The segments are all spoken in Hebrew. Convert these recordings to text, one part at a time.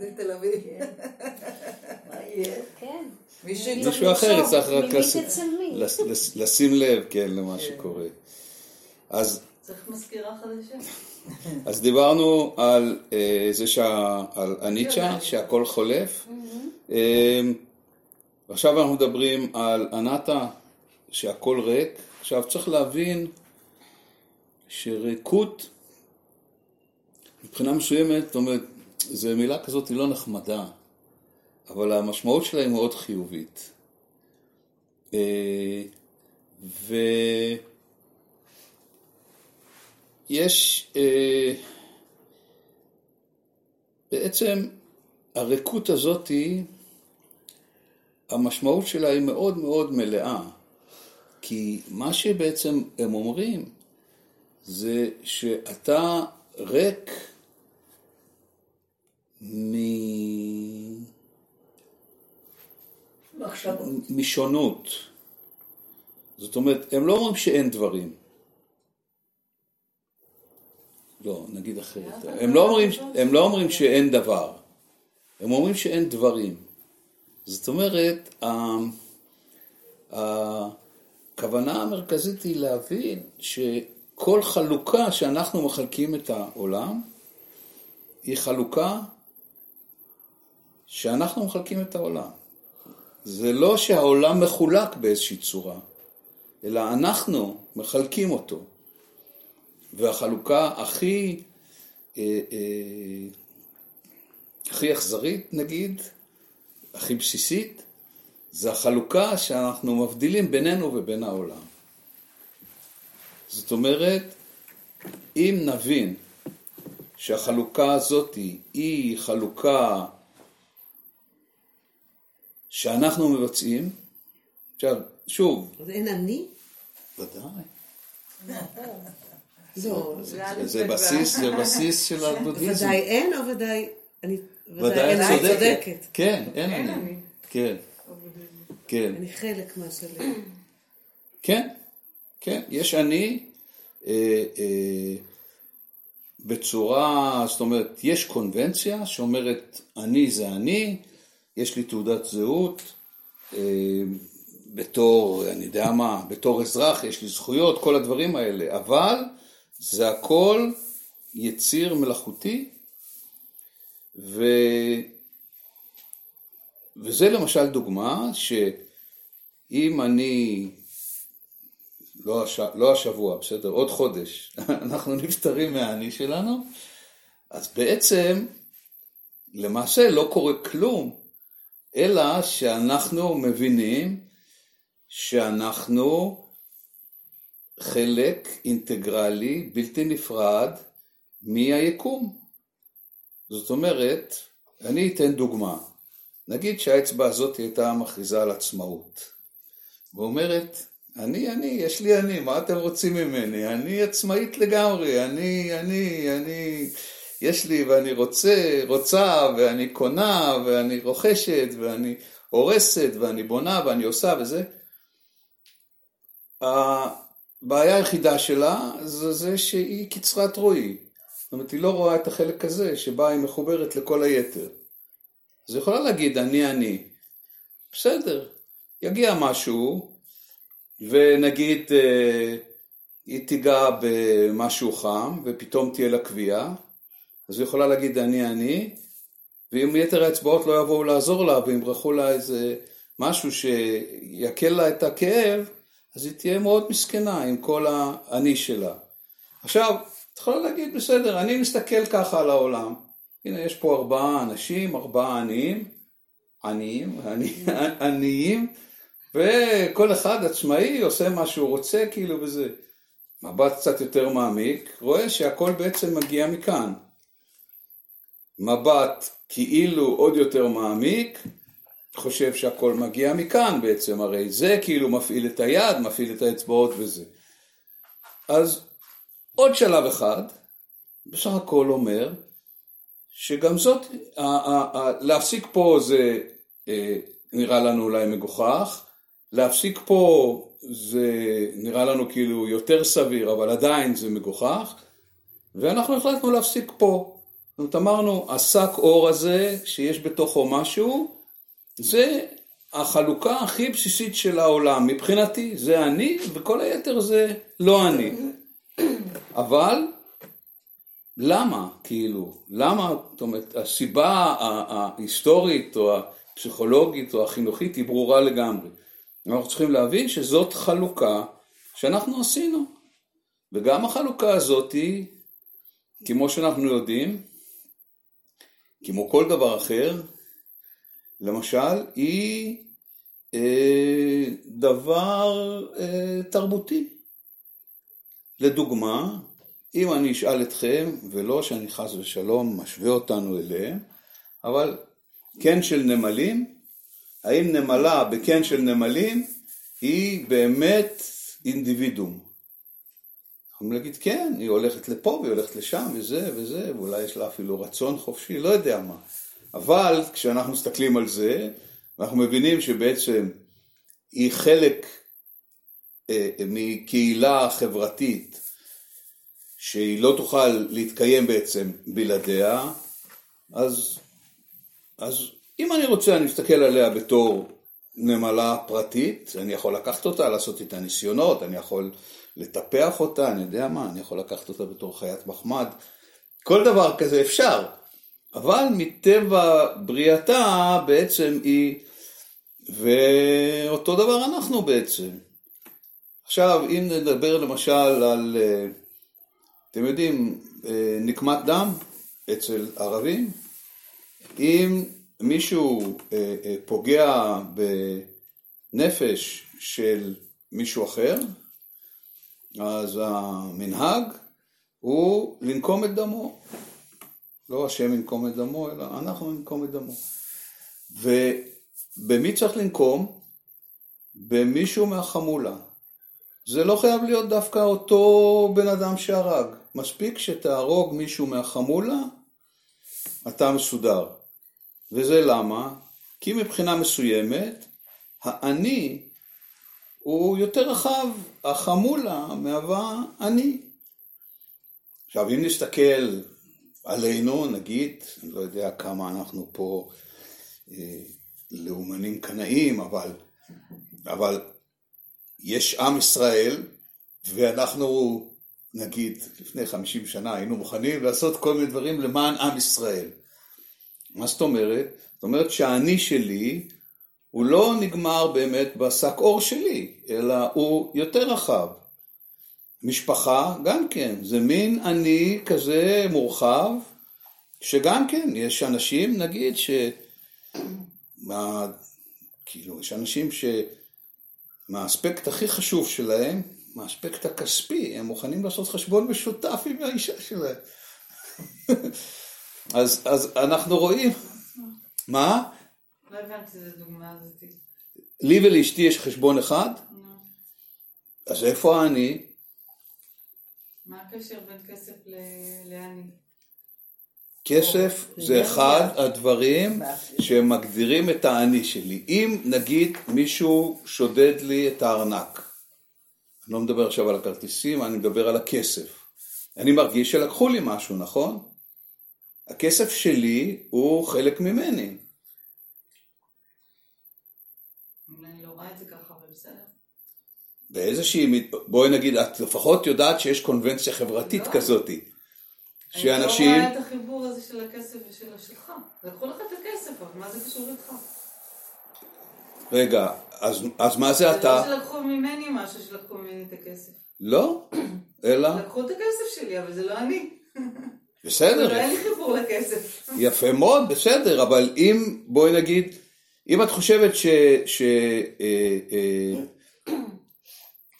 בתל אביב. כן. מישהו אחר יצטרך רק לשים לב, כן, למה שקורה. אז... צריך מזכירה חדשה. אז דיברנו על אה, זה שה... על הניטשה, שהכל חולף. אה, עכשיו אנחנו מדברים על אנטה, שהכל ריק. עכשיו צריך להבין שריקות, מבחינה מסוימת, זאת אומרת, זו מילה כזאת היא לא נחמדה, אבל המשמעות שלה היא מאוד חיובית. אה, ויש אה, בעצם הריקות הזאת המשמעות שלה היא מאוד מאוד מלאה. כי מה שבעצם הם אומרים זה שאתה ריק מ... משונות. זאת אומרת, הם לא אומרים שאין דברים. לא, נגיד אחרת. הם לא אומרים, הם לא אומרים שאין דבר. הם אומרים שאין דברים. זאת אומרת, הכוונה המרכזית היא להבין שכל חלוקה שאנחנו מחלקים את העולם, היא חלוקה שאנחנו מחלקים את העולם. זה לא שהעולם מחולק באיזושהי צורה, אלא אנחנו מחלקים אותו. והחלוקה הכי, אה, אה, הכי אכזרית נגיד, הכי בסיסית, זה החלוקה שאנחנו מבדילים בינינו ובין העולם. זאת אומרת, אם נבין שהחלוקה הזאת היא חלוקה שאנחנו מבצעים, עכשיו, שוב. אז אין אני? ודאי. לא. זה בסיס, זה בסיס של הבודהיזם. ודאי אין או ודאי, אני, ודאי את צודקת. כן, אין אני. כן. כן. אני חלק מהשלם. כן, כן, יש אני אה, אה, בצורה, זאת אומרת, יש קונבנציה שאומרת אני זה אני, יש לי תעודת זהות, אה, בתור, אני יודע מה, בתור אזרח יש לי זכויות, כל הדברים האלה, אבל זה הכל יציר מלאכותי, ו... וזה למשל דוגמה שאם אני, לא, הש... לא השבוע, בסדר, עוד חודש, אנחנו נפטרים מהאני שלנו, אז בעצם למעשה לא קורה כלום, אלא שאנחנו מבינים שאנחנו חלק אינטגרלי, בלתי נפרד, מהיקום. זאת אומרת, אני אתן דוגמה. נגיד שהאצבע הזאת הייתה מכריזה על עצמאות, ואומרת, אני, אני, יש לי אני, מה אתם רוצים ממני? אני עצמאית לגמרי, אני, אני, אני, יש לי ואני רוצה, רוצה, ואני קונה, ואני רוכשת, ואני הורסת, ואני בונה, ואני עושה, וזה. הבעיה היחידה שלה זה זה שהיא קצרת רואי. זאת אומרת, היא לא רואה את החלק הזה, שבה היא מחוברת לכל היתר. אז היא יכולה להגיד, אני אני. בסדר, יגיע משהו, ונגיד אה, היא תיגע במשהו חם, ופתאום תהיה לה קביעה, אז היא יכולה להגיד, אני אני, ואם יתר האצבעות לא יבואו לעזור לה, וימרחו לה איזה משהו שיקל לה את הכאב, אז היא תהיה מאוד מסכנה עם כל האני שלה. עכשיו, את יכולה להגיד, בסדר, אני מסתכל ככה על העולם. הנה, יש פה ארבעה אנשים, ארבעה עניים, עניים, עניים, וכל אחד עצמאי עושה מה שהוא רוצה, כאילו, וזה. מבט קצת יותר מעמיק, רואה שהכל בעצם מגיע מכאן. מבט כאילו עוד יותר מעמיק, חושב שהכל מגיע מכאן בעצם, הרי זה כאילו מפעיל את היד, מפעיל את האצבעות וזה. אז עוד שלב אחד, בסך הכל אומר, שגם זאת, להפסיק פה זה אה, נראה לנו אולי מגוחך, להפסיק פה זה נראה לנו כאילו יותר סביר, אבל עדיין זה מגוחך, ואנחנו החלטנו להפסיק פה. זאת אומרת, אמרנו, השק אור הזה, שיש בתוכו משהו, זה החלוקה הכי בסיסית של העולם. מבחינתי, זה אני, וכל היתר זה לא אני. אבל, למה, כאילו, למה, זאת אומרת, הסיבה ההיסטורית, או הפסיכולוגית, או החינוכית, היא ברורה לגמרי. אנחנו צריכים להבין שזאת חלוקה שאנחנו עשינו. וגם החלוקה הזאת כמו שאנחנו יודעים, כמו כל דבר אחר, למשל, היא אה, דבר אה, תרבותי. לדוגמה, אם אני אשאל אתכם, ולא שאני חס ושלום משווה אותנו אליהם, אבל קן של נמלים, האם נמלה בקן של נמלים היא באמת אינדיבידום? יכולים להגיד כן, היא הולכת לפה והיא הולכת לשם וזה וזה, ואולי יש לה אפילו רצון חופשי, לא יודע מה. אבל כשאנחנו מסתכלים על זה, אנחנו מבינים שבעצם היא חלק אה, מקהילה חברתית שהיא לא תוכל להתקיים בעצם בלעדיה, אז, אז אם אני רוצה, אני מסתכל עליה בתור נמלה פרטית, אני יכול לקחת אותה, לעשות איתה ניסיונות, אני יכול לטפח אותה, אני יודע מה, אני יכול לקחת אותה בתור חיית מחמד, כל דבר כזה אפשר, אבל מטבע בריאתה בעצם היא, ואותו דבר אנחנו בעצם. עכשיו, אם נדבר למשל על, אה, אתם יודעים, אה, נקמת דם אצל ערבים, אם מישהו אה, פוגע בנפש של מישהו אחר, אז המנהג הוא לנקום את דמו. לא השם ינקום את דמו, אלא אנחנו ננקום את דמו. ובמי צריך לנקום? במישהו מהחמולה. זה לא חייב להיות דווקא אותו בן אדם שהרג. מספיק שתהרוג מישהו מהחמולה, אתה מסודר. וזה למה? כי מבחינה מסוימת, האני הוא יותר רחב, החמולה מהווה אני. עכשיו אם נסתכל עלינו, נגיד, אני לא יודע כמה אנחנו פה אה, לאומנים קנאים, אבל, אבל יש עם ישראל, ואנחנו נגיד לפני חמישים שנה היינו מוכנים לעשות כל מיני דברים למען עם ישראל. מה זאת אומרת? זאת אומרת שהאני שלי הוא לא נגמר באמת בשק אור שלי, אלא הוא יותר רחב. משפחה, גם כן, זה מין אני כזה מורחב, שגם כן, יש אנשים, נגיד, ש... מה... כאילו, יש אנשים שמהאספקט הכי חשוב שלהם, מהאספקט הכספי, הם מוכנים לעשות חשבון משותף עם האישה שלהם. אז, אז אנחנו רואים, מה? לא הבנתי את הדוגמה הזאת. לי ולאשתי יש חשבון אחד, אז איפה אני? מה הקשר בין כסף לאני? כסף זה אחד הדברים שמגדירים את האני שלי. אם נגיד מישהו שודד לי את הארנק, אני לא מדבר עכשיו על הכרטיסים, אני מדבר על הכסף. אני מרגיש שלקחו לי משהו, נכון? הכסף שלי הוא חלק ממני. באיזושהי, בואי נגיד, את לפחות יודעת שיש קונבנציה חברתית לא. כזאתי. שאנשים... אני לא רואה את החיבור הזה של הכסף ושל השלך. לקחו לך את הכסף, אבל מה זה קשור איתך? רגע, אז, אז מה זה אתה? זה לא שלקחו ממני משהו שלקחו ממני את הכסף. לא, אלא... לקחו את הכסף שלי, אבל זה לא אני. בסדר. אין לי חיבור לכסף. יפה מאוד, בסדר, אבל אם, בואי נגיד, אם את חושבת ש... ש אה, אה,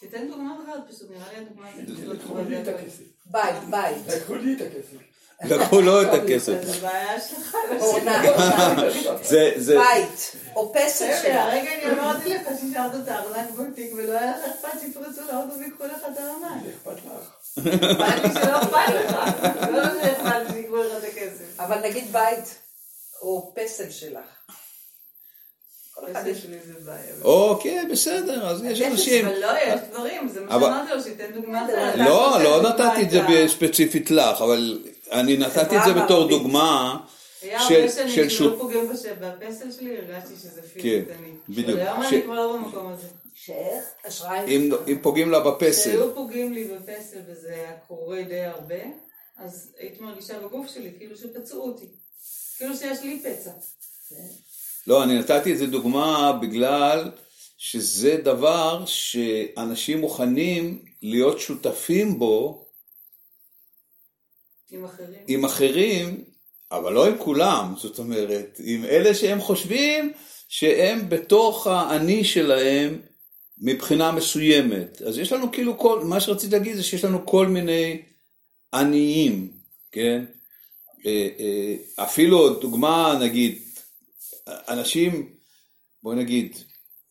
תיתן דוגמה אחת פשוט, נראה לי הדוגמה הזאת. בית, בית. לקחו לי את הכסף. לקחו לו את הכסף. זה בעיה שלך. זה... בית, או פסל שלה. הרגע אני אמרתי לך ששארת את הארנק בוטיק ולא היה לך אכפת שיפרצו לאוטו ויקחו לך את הארנק. זה אכפת לך. שלא אכפת לך. לא שאכפת לי שיקחו לך את הכסף. אבל נגיד בית, או פסל שלך. אוקיי, בסדר, אז יש אנשים... אבל לא, יש דברים, זה מה שאמרתי לו, שייתן דוגמא. לא, לא נתתי את זה ספציפית לך, אבל אני נתתי את זה בתור. דוגמה היה הרבה שנים של שלא בש- בפסל שלי, הרגשתי שזה כן, פיזית אני. בדיוק. אבל היום אני כבר לא במקום הזה. שאיך? אשראי? אם אם פוגעים לה בפסל. כשהיו פוגעים לי בפסל וזה היה קורה די הרבה, אז הייתי מרגישה בגוף שלי כאילו שפצעו אותי. כאילו שיש לי פצע. לא, אני נתתי את זה דוגמה בגלל שזה דבר שאנשים מוכנים להיות שותפים בו עם אחרים. עם אחרים, אבל לא עם כולם, זאת אומרת, עם אלה שהם חושבים שהם בתוך האני שלהם מבחינה מסוימת. אז יש לנו כאילו כל, מה שרציתי להגיד זה שיש לנו כל מיני עניים, כן? אה, אה, אפילו דוגמה, נגיד, אנשים, בוא נגיד,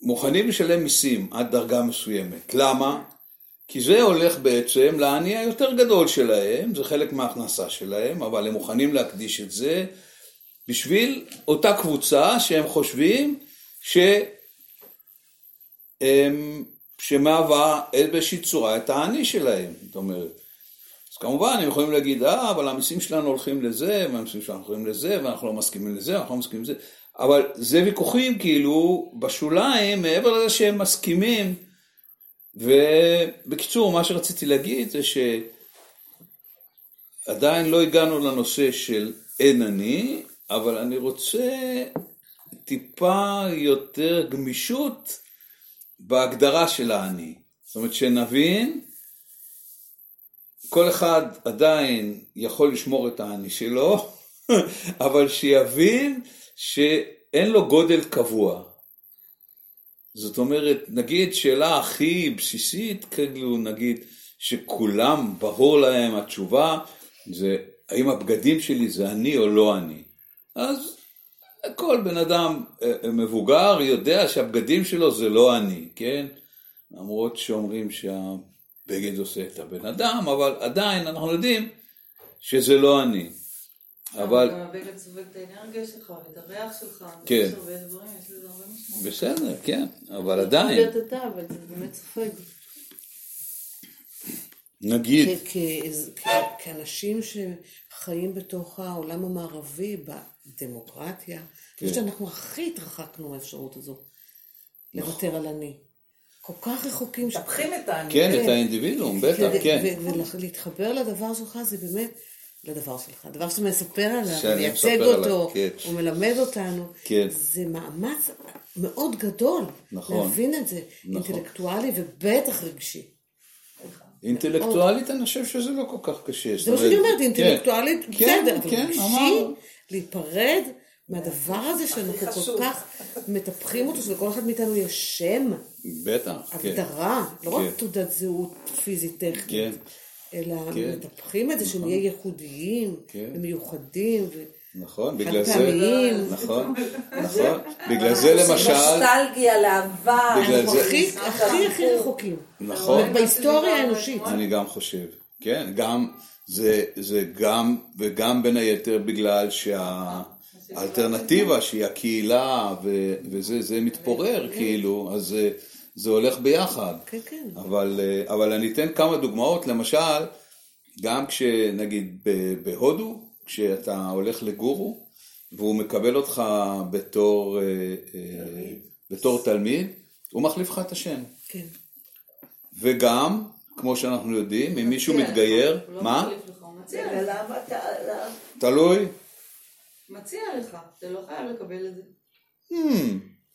מוכנים לשלם מיסים עד דרגה מסוימת. למה? כי זה הולך בעצם לעני היותר גדול שלהם, זה חלק מההכנסה שלהם, אבל הם מוכנים להקדיש את זה בשביל אותה קבוצה שהם חושבים ש... הם- שמהווה באיזושהי צורה את האני שלהם, זאת אומרת. אז כמובן הם יכולים להגיד, אה, אבל המיסים שלנו הולכים לזה, והמיסים שלנו הולכים לזה, ואנחנו לא מסכימים לזה, אנחנו לא מסכימים לזה, אבל זה ויכוחים כאילו בשוליים, מעבר לזה שהם מסכימים, ובקיצור, מה שרציתי להגיד זה שעדיין לא הגענו לנושא של אין אני, אבל אני רוצה טיפה יותר גמישות בהגדרה של האני. זאת אומרת, שנבין, כל אחד עדיין יכול לשמור את האני שלו, אבל שיבין שאין לו גודל קבוע. זאת אומרת, נגיד שאלה הכי בסיסית, כאילו נגיד שכולם ברור להם התשובה, זה האם הבגדים שלי זה אני או לא אני. אז כל בן אדם אה, אה, מבוגר יודע שהבגדים שלו זה לא אני, כן? למרות שאומרים שהבגד עושה את הבן אדם, אבל עדיין אנחנו יודעים שזה לא אני. אבל הבגד סובב את האנרגיה שלך ואת הריח שלך. כן. יש הרבה דברים, יש לזה הרבה משמעות. בסדר, כן, אבל עדיין, אתה, אבל זה באמת סופג. נגיד, כאנשים שחיים בתוך העולם המערבי, בדמוקרטיה, אני חושבת שאנחנו הכי התרחקנו מהאפשרות הזו, לוותר על אני. כל כך רחוקים. ש- מטפחים את האני. כן, את כן. האינדיבידואום, בטח, כן. ולהתחבר לדבר שלך זה באמת, לדבר שלך, הדבר שאתה מספר עליו, שאני מייצג מספר עליו, אותו, כן. הוא מלמד אותנו, כן. זה מאמץ מאוד גדול, נכון. להבין את זה, נכון. אינטלקטואלי ובטח רגשי. אינטלקטואלית אני חושב שזה לא כל כך קשה. זה מה שאני אומרת, אינטלקטואלית, כן, בסדר, אבל כן, רגשי, אמרנו. להיפרד מהדבר הזה שאנחנו כל. כך מטפחים אותו, שלכל אחד מאיתנו יש שם, בטח, כן. הגדרה, לא רק כן. תעודת זהות פיזית טכנית, כן. אלא כן. מטפחים את זה שנהיה ייחודיים כן. ומיוחדים, נכון, בגלל זה. נכון, נכון, בגלל זה למשל, נוסטלגיה לעבר. בגלל אנחנו זה- הכי הכי הכי רחוקים. נכון, בהיסטוריה האנושית. אני גם חושב, כן, גם, זה, זה גם, וגם בין היתר בגלל שהאלטרנטיבה שהיא הקהילה ו, וזה, זה מתפורר כאילו, אז זה, הולך ביחד. כן, כן. אבל, אה, אבל אני אתן כמה דוגמאות, למשל, גם כשנגיד בהודו, כשאתה הולך לגורו, והוא מקבל אותך בתור, אה, אה, בתור תלמיד, הוא מחליף לך את השם. כן. וגם, כמו שאנחנו יודעים, אם מישהו מתגייר, הוא לא מה? מחליף לך, הוא מציע לך. תלוי. מציע לך, אתה לא חייב לקבל את זה.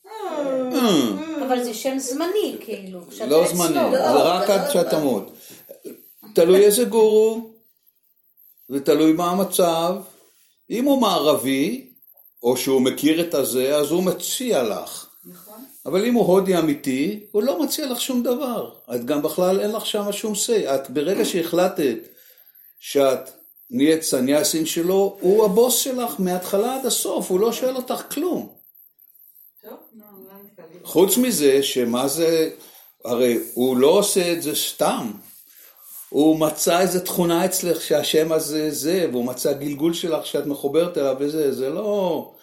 Hmm, אבל זה שם זמני, כאילו. כשאתה לא. זמני, לא, זה רק זה עד לא שאתה. תמות. תלוי איזה גורו, ותלוי מה המצב. אם הוא מערבי, או שהוא מכיר את הזה, אז הוא מציע לך. נכון? אבל אם הוא הודי אמיתי, הוא לא מציע לך שום דבר. את גם בכלל אין לך שם שום say. את ברגע שהחלטת שאת נהיית סניאסין שלו, הוא הבוס שלך מההתחלה עד הסוף, הוא לא שואל אותך כלום. טוב, נו, לא נתקלתי. חוץ מזה, שמה זה, הרי הוא לא עושה את זה סתם. הוא מצא איזה תכונה אצלך שהשם הזה זה, והוא מצא גלגול שלך שאת מחוברת אליו וזה, זה לא...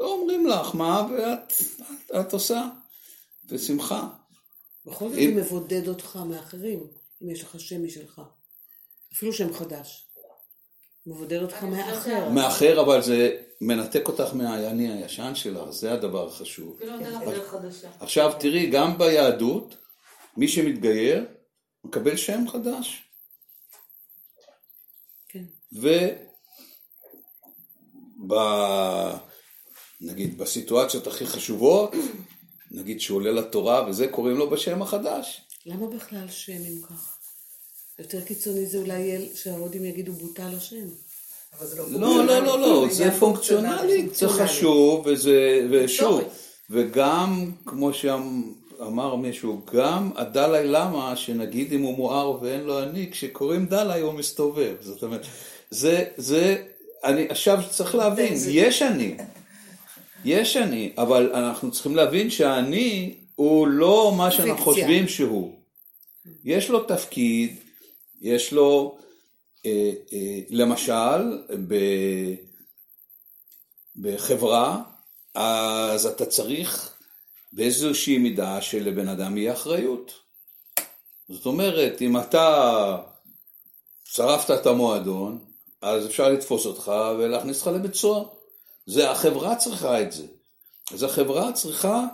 לא אומרים לך מה, ואת את, את עושה, בשמחה. בכל זאת אם- זה מבודד אותך מאחרים, אם יש לך שם משלך. אפילו שם חדש. מבודד אותך מהאחר. מאחר, אבל זה מנתק אותך מהאני הישן שלך, זה הדבר החשוב. חדשה. עכשיו תראי, גם ביהדות, מי שמתגייר, מקבל שם חדש. כן. ו... ב... נגיד בסיטואציות הכי חשובות, נגיד שהוא עולה לתורה וזה, קוראים לו בשם החדש. למה בכלל שם אם כך? יותר קיצוני זה אולי שההודים יגידו בוטל השם. לא, לא, לא, לא, זה פונקציונלי, זה. חשוב, וזה, ושוב. וגם, כמו שאמר מישהו, גם הדלאי למה, שנגיד אם הוא מואר ואין לו אני, כשקוראים דלאי הוא מסתובב, זאת אומרת, זה, זה, אני עכשיו צריך להבין, יש אני, יש אני, אבל אנחנו צריכים להבין שהאני הוא לא מה שאנחנו. חושבים שהוא. יש לו תפקיד, יש לו, אה, אה, למשל, ב, בחברה, אז אתה צריך באיזושהי מידה שלבן אדם יהיה אחריות. זאת אומרת, אם אתה שרפת את המועדון, אז אפשר לתפוס אותך ולהכניס אותך לבית סוהר. זה, החברה צריכה את זה. אז החברה צריכה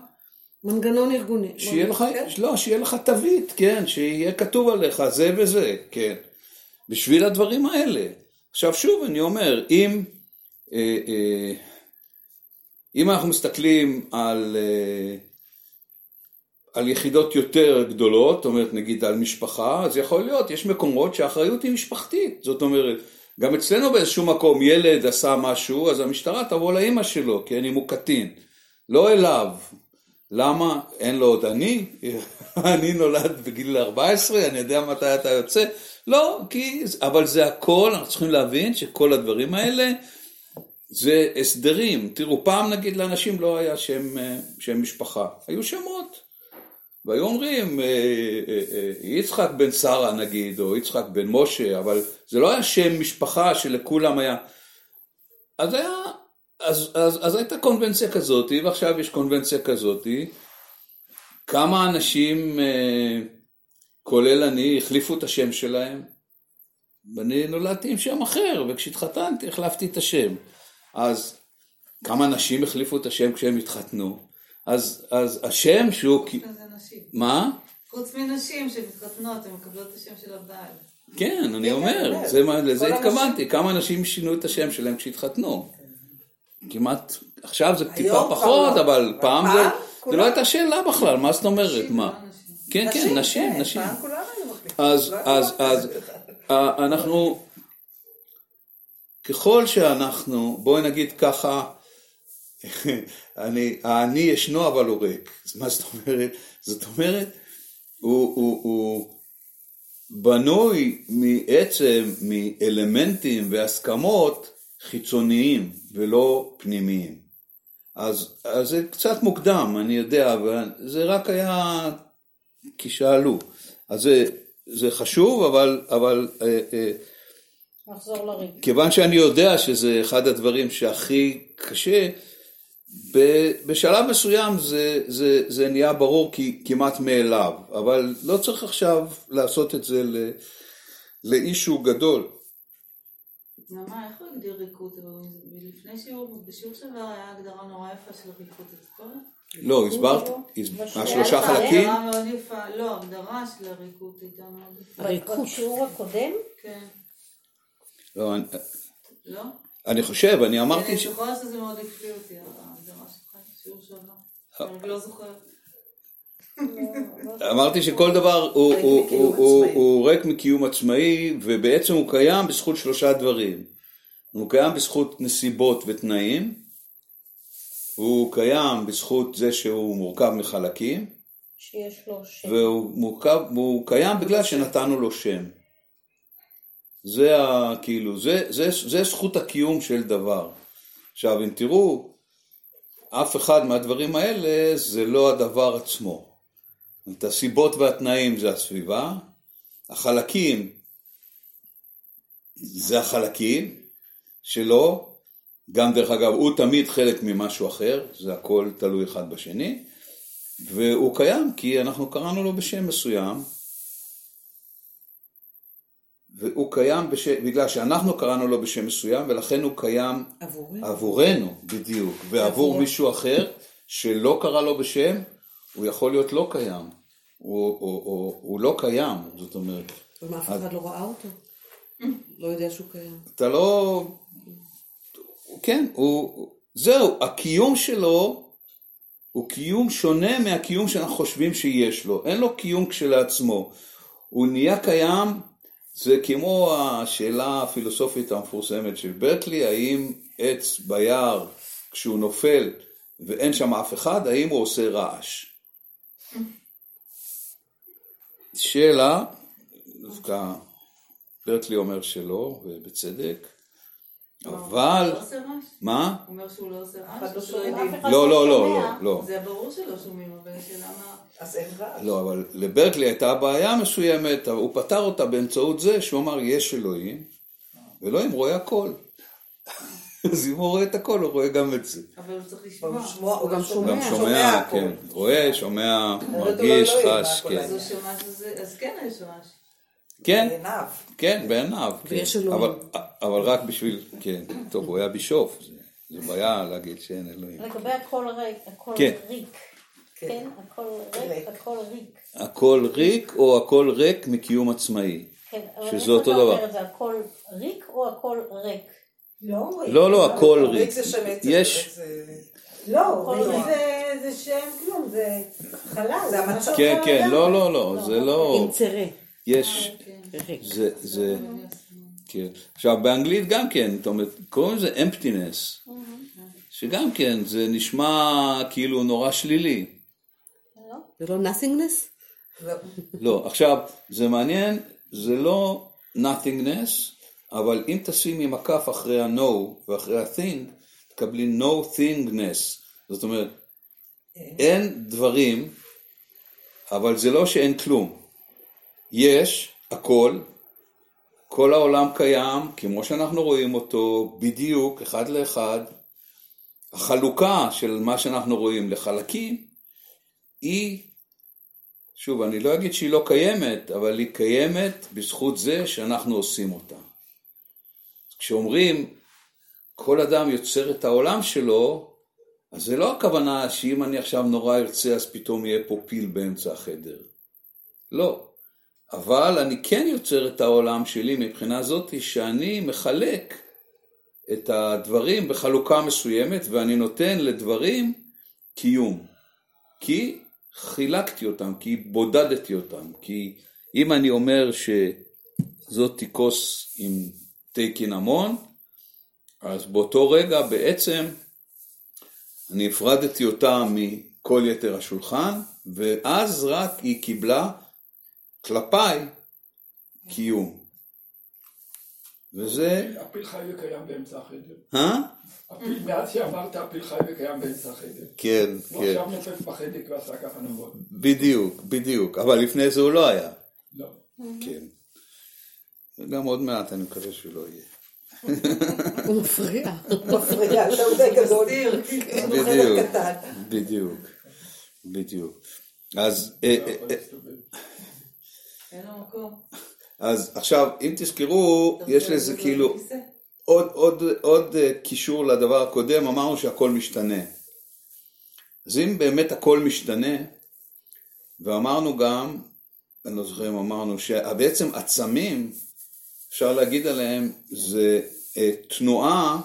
מנגנון ארגוני. שיהיה לך, לא, שיהיה לך תווית, כן, שיהיה כתוב עליך זה וזה, כן. בשביל הדברים האלה. עכשיו שוב, אני אומר, אם, אה, אה, אם אנחנו מסתכלים על, אה, על יחידות יותר גדולות, זאת אומרת נגיד על משפחה, אז יכול להיות, יש מקומות שהאחריות היא משפחתית. זאת אומרת, גם אצלנו באיזשהו מקום ילד עשה משהו, אז המשטרה תבוא לאימא שלו, כן, אם הוא קטין, לא אליו. למה? אין לו עוד אני? אני נולד בגיל 14, אני יודע מתי אתה יוצא? לא, כי, אבל זה הכל, אנחנו צריכים להבין שכל הדברים האלה זה הסדרים. תראו, פעם נגיד לאנשים לא היה שם, אה, שם משפחה, היו שמות. והיו אומרים, אה, אה, יצחק בן שרה נגיד, או יצחק בן משה, אבל זה לא היה שם משפחה שלכולם היה. אז היה, אז, אז, אז הייתה קונבנציה כזאת, ועכשיו יש קונבנציה כזאת. כמה אנשים, כולל אני, החליפו את השם שלהם? ואני נולדתי עם שם אחר, וכשהתחתנתי החלפתי את השם. אז כמה אנשים החליפו את השם כשהם התחתנו? אז, אז השם שהוא... כי- זה נשים. מה? חוץ מנשים שמתחתנות, הן מקבלות את השם של הבעל. כן, אני כן, אומר, באמת. זה מה- לזה כל התכוונתי, כמה אנשים שינו את השם שלהם כשהתחתנו. כמעט, עכשיו זה טיפה פחות, לא. אבל פעם זה, זה לא הייתה שאלה בכלל, מה זאת אומרת, נשים, מה? כן, כן, נשים, נשים. מחליפים. אז, לא אז, אז. אה, אנחנו, ככל שאנחנו, בואי נגיד ככה, אני, האני ישנו אבל הוא ריק. אז מה זאת אומרת? זאת אומרת, הוא, הוא, הוא בנוי מעצם, מאלמנטים והסכמות חיצוניים ולא פנימיים. אז, אז זה קצת מוקדם, אני יודע, אבל זה רק היה כי שאלו. אז זה, זה חשוב, אבל, אבל אה, אה, נחזור לריק. כיוון שאני יודע שזה אחד הדברים שהכי קשה, בשלב מסוים זה, זה, זה נהיה ברור כי, כמעט מאליו, אבל לא צריך עכשיו לעשות את זה ל- לאישו גדול. נעמה, איך הוא הגדיר ריקוד? לפני שיעור, בשיעור שעבר היה הגדרה נורא יפה של ריקוד, את זוכרת? לא, הסברת, השלושה חלקים? חלקים? לא, הגדרה של הריקוד הייתה מאוד יפה. בשיעור הקודם? כן. לא, אני, לא? אני חושב, אני אמרתי אני ש... זוכרת שזה מאוד הפליא אותי, ההגדרה שלך, שיעור שעבר. אני לא זוכרת. אמרתי שכל דבר. הוא ריק מקיום עצמאי, ובעצם הוא קיים בזכות שלושה דברים. הוא קיים בזכות נסיבות ותנאים, הוא קיים בזכות זה שהוא מורכב מחלקים, שיש לו שם. והוא מורכב, הוא קיים בגלל שנתנו לו שם. זה ה... כאילו, זה, זה, זה זכות הקיום של דבר. עכשיו, אם תראו, אף אחד מהדברים האלה זה לא הדבר עצמו. את הסיבות והתנאים זה הסביבה, החלקים זה החלקים שלו, גם דרך אגב הוא תמיד חלק ממשהו אחר, זה הכל תלוי אחד בשני, והוא קיים כי אנחנו קראנו לו בשם מסוים, והוא קיים בש... בגלל שאנחנו קראנו לו בשם מסוים, ולכן הוא קיים עבורנו. עבורנו, בדיוק. ועבור מישהו אחר שלא קרא לו בשם, הוא יכול להיות לא קיים. הוא, הוא, הוא, הוא לא קיים, זאת אומרת, ומה אף אחד לא ראה אותו? לא יודע שהוא קיים. אתה לא... כן, הוא... זהו, הקיום שלו הוא קיום שונה מהקיום שאנחנו חושבים שיש לו. אין לו קיום כשלעצמו. הוא נהיה קיים, זה כמו השאלה הפילוסופית המפורסמת של ברקלי, האם עץ ביער, כשהוא נופל ואין שם אף אחד, האם הוא עושה רעש? שאלה, דווקא ברקלי אומר שלא, ובצדק, אבל... הוא לא? מה? הוא אומר שהוא לא עושה רעש? לא שומע, לא, לא, לא, שומע. לא, לא. זה ברור שלא שומעים, אבל השאלה מה... אז אין רעש. לא, אבל לברקלי הייתה בעיה מסוימת, הוא פתר אותה באמצעות זה שהוא אמר יש אלוהים, ואלוהים רואה הכל. אז אם הוא רואה את הכל, הוא רואה גם את זה. אבל הוא צריך לשמוע. הוא גם גם שומע. שומע, הכל. כן, רואה, שומע, לא מרגיש, חש, כן. אז הוא שומע שזה... אז כן יש רעש. כן, בעיניו. כן, בעיניו. כן. ויש אלוהים. אבל- אבל רק בשביל, כן, טוב, הוא היה בישוף, זה- זה בעיה להגיד שאין אלוהים. לגבי הכל ריק, הכל כן. ריק. כן. כן, הכל ריק. ריק, הכל ריק. הכל ריק או הכל ריק מקיום עצמאי. כן, אבל שזה איך אותו אתה דבר. אומר את זה, הכל ריק או הכל ריק? לא, לא, לא, הכל ריק ריק. זה שם עצם. יש- לא. זה- זה שם כלום, זה חלל. זה המצב. משהו כן, כן. לא, לא, לא, זה לא... עם צרה. יש... זה, זה, כן. עכשיו באנגלית גם כן, זאת אומרת, קוראים לזה emptiness, שגם כן, זה נשמע כאילו נורא שלילי. לא? זה לא nothingness? לא. לא, עכשיו, זה מעניין, זה לא nothingness, אבל אם תשימי מקף אחרי ה-no ואחרי ה-thing, תקבלי no thingness. זאת אומרת, אין דברים, אבל זה לא שאין כלום. יש הכל, כל העולם קיים, כמו שאנחנו רואים אותו, בדיוק, אחד לאחד. החלוקה של מה שאנחנו רואים לחלקים, היא שוב, אני לא אגיד שהיא לא קיימת, אבל היא קיימת בזכות זה שאנחנו עושים אותה. כשאומרים, כל אדם יוצר את העולם שלו, אז זה לא הכוונה שאם אני עכשיו נורא ארצה, אז פתאום יהיה פה פיל באמצע החדר. לא. אבל אני כן יוצר את העולם שלי מבחינה זאת שאני מחלק את הדברים בחלוקה מסוימת, ואני נותן לדברים קיום. כי חילקתי אותם, כי בודדתי אותם, כי אם אני אומר שזאתי כוס עם תה קינמון, אז באותו רגע בעצם אני הפרדתי אותה מכל יתר השולחן, ואז רק היא קיבלה כלפיי קיום. וזה, הפיל חי וקיים באמצע החדר. אה? הפיל, מאז שאמרת הפיל חי וקיים באמצע החדר. כן, הוא כן, עכשיו נופף בחדק ועשה ככה נכון. בדיוק, בדיוק, אבל לפני זה הוא לא היה. לא. כן. וגם עוד מעט אני מקווה שהוא לא יהיה. הוא מפריע. מפריע, אתה די גדול. בדיוק. בדיוק, בדיוק. אז, אה, אה, אה, אין לו מקום. אז עכשיו, אם תזכרו, יש לזה כאילו. עוד, עוד, עוד אה, קישור לדבר הקודם, אמרנו שהכל משתנה. אז אם באמת הכל משתנה, ואמרנו גם, אני לא זוכר אם אמרנו, שבעצם עצמים, אפשר להגיד עליהם, זה אה, תנועה,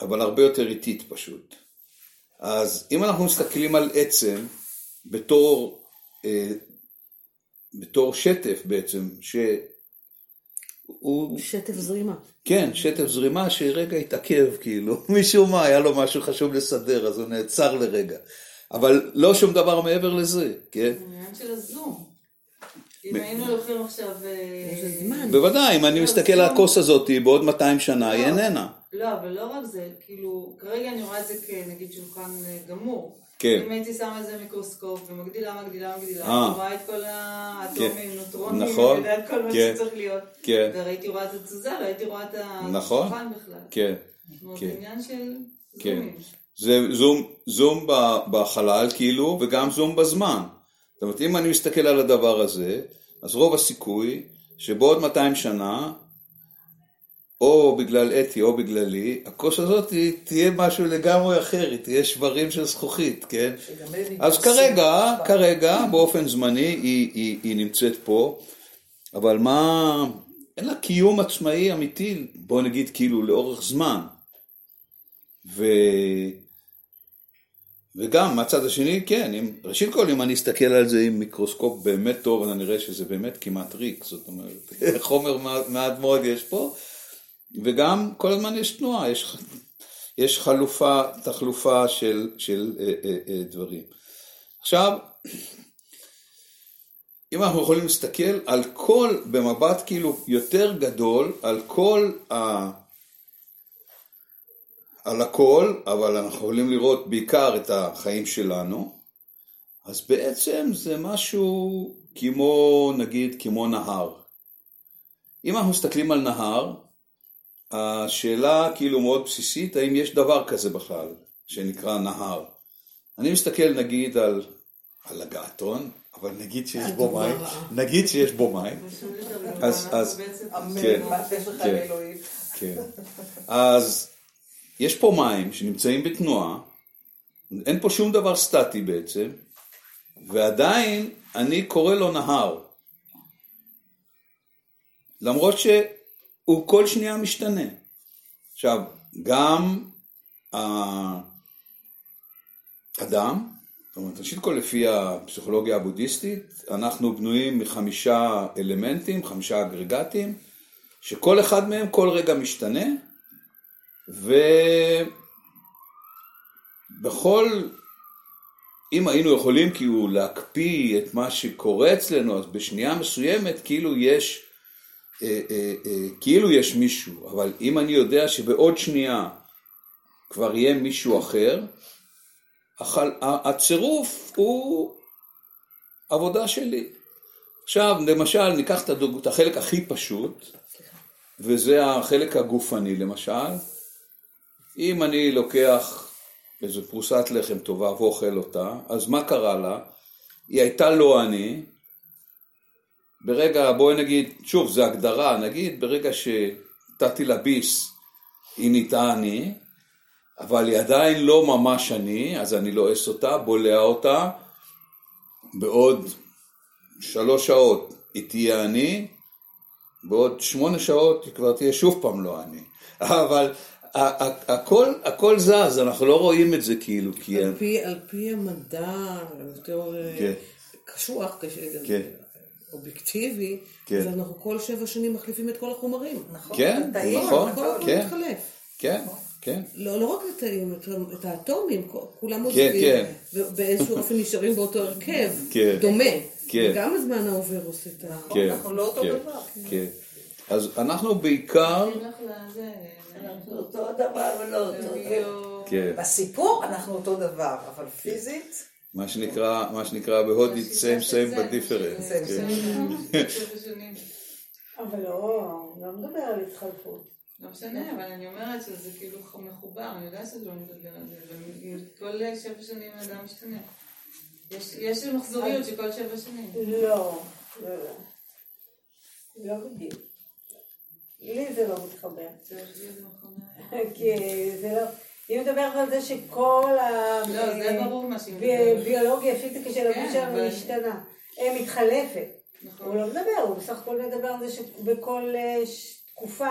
אבל הרבה יותר איטית פשוט. אז אם אנחנו מסתכלים על עצם בתור, אה, בתור שטף בעצם, שהוא שטף זרימה. כן, שטף זרימה שרגע התעכב, כאילו, משום מה, היה לו משהו חשוב לסדר, אז הוא נעצר לרגע. אבל לא שום דבר מעבר לזה, כן? זה עניין של הזום. אם היינו לוקחים עכשיו... אה. בוודאי, אם אני לא, מסתכל על זום. הכוס הזאת, בעוד 200 שנה היא לא. איננה. לא, אבל לא רק זה, כאילו, כרגע אני רואה את זה כנגיד שולחן אה, גמור. כן. אם הייתי שמה על זה מיקרוסקופ ומגדילה, מגדילה, מגדילה, אה. רואה את כל האטומים, נוטרונים, נכון. יודעת כל מה כן. שצריך להיות. כן, וראיתי רואה את התזוזה, לא הייתי רואה את נכון. השולחן בכלל. כן. כן. עניין של כן. זומים. זה זום, זום בחלל כאילו, וגם זום בזמן. זאת אומרת, אם אני מסתכל על הדבר הזה, אז רוב הסיכוי שבעוד 200 שנה, או בגלל אתי או בגללי, הכוס הזאת תהיה משהו לגמרי אחר, היא תהיה שברים של זכוכית, כן? אז. כרגע, כרגע, באופן זמני, היא, היא, היא נמצאת פה, אבל מה, אין לה קיום עצמאי אמיתי, בוא נגיד כאילו לאורך זמן. ו... וגם מהצד השני, כן, אם, ראשית כל, אם אני אסתכל על זה עם מיקרוסקופ באמת טוב, אני אראה שזה באמת כמעט ריק, זאת אומרת, חומר מעט מאוד יש פה, וגם כל הזמן יש תנועה, יש, יש חלופה, תחלופה של, של אה, אה, אה, דברים. עכשיו, אם אנחנו יכולים להסתכל על כל, במבט כאילו יותר גדול, על כל ה... על הכל, אבל אנחנו יכולים לראות בעיקר את החיים שלנו, אז בעצם זה משהו כמו, נגיד, כמו נהר. אם אנחנו מסתכלים על נהר, השאלה כאילו מאוד בסיסית, האם יש דבר כזה בכלל, שנקרא נהר. אני מסתכל נגיד על, על הגעתון, אבל נגיד שיש בו מים, נגיד שיש בו מים, אז- אז- כן, כן. כן. אז יש פה מים שנמצאים בתנועה, אין פה שום דבר סטטי בעצם, ועדיין אני קורא לו נהר. למרות שהוא כל שנייה משתנה. עכשיו, גם האדם, זאת אומרת, ראשית כל לפי הפסיכולוגיה הבודהיסטית, אנחנו בנויים מחמישה אלמנטים, חמישה אגרגטים, שכל אחד מהם כל רגע משתנה, ובכל, אם היינו יכולים כאילו להקפיא את מה שקורה אצלנו, אז בשנייה מסוימת כאילו יש, כאילו יש מישהו, אבל אם אני יודע שבעוד שנייה כבר יהיה מישהו אחר, הצירוף הוא עבודה שלי. עכשיו, למשל, ניקח את, הדוג... את החלק הכי פשוט, וזה החלק הגופני למשל. אם אני לוקח איזו פרוסת לחם טובה ואוכל אותה, אז מה קרה לה? היא הייתה לא אני. ברגע, בואי נגיד, שוב, זו הגדרה, נגיד ברגע שנתתי לה ביס, היא נהייתה אני, אבל היא עדיין לא ממש אני, אז אני לועס אותה, בולע אותה, בעוד שלוש שעות היא תהיה אני, בעוד שמונה שעות היא כבר תהיה שוב פעם לא אני. אבל הכל, הכל זז, אנחנו לא רואים את זה כאילו, כי... על פי, על פי המדע היותר אה, כן. קשוח, קשה, כן. אובייקטיבי, כן. אז אנחנו כל שבע שנים מחליפים את כל החומרים. נכון, כן, התאים, נכון, כל הזמן כן. מתחלף. כן, כן. לא, לא רק את התאים, את- האטומים, כל- כולם כן, עוזבים, כן. ובאיזשהו אופן נשארים באותו הרכב, כן. דומה. כן. וגם הזמן העובר עושה את ה... כן, אנחנו לא אותו כן, דבר. כן. אז אנחנו בעיקר, אנחנו אותו דבר ולא אותו דבר. כן, בסיפור אנחנו אותו דבר, אבל פיזית, מה שנקרא, מה שנקרא בהודית כן. שנים, שבע שנים. אבל לא, לא מדבר על התחלפות. לא משנה, אבל אני אומרת שזה כאילו מחובר, אני יודעת שזה לא מדבר על זה, אבל כל שבע שנים האדם משתנה. יש- מחזוריות של כל שבע שנים. לא, לא, לא. לא בדיוק. לי זה לא מתחבר. זה זה נכון. כי זה לא... היא מדברת על זה שכל ה... לא, זה ברור מה שהיא בי- מדברת. ביולוגיה, פיזיקה של הגוף כן, שלנו אבל- משתנה. אה, מתחלפת. נכון. הוא לא מדבר, הוא בסך הכל מדבר על זה שבכל אה, תקופה,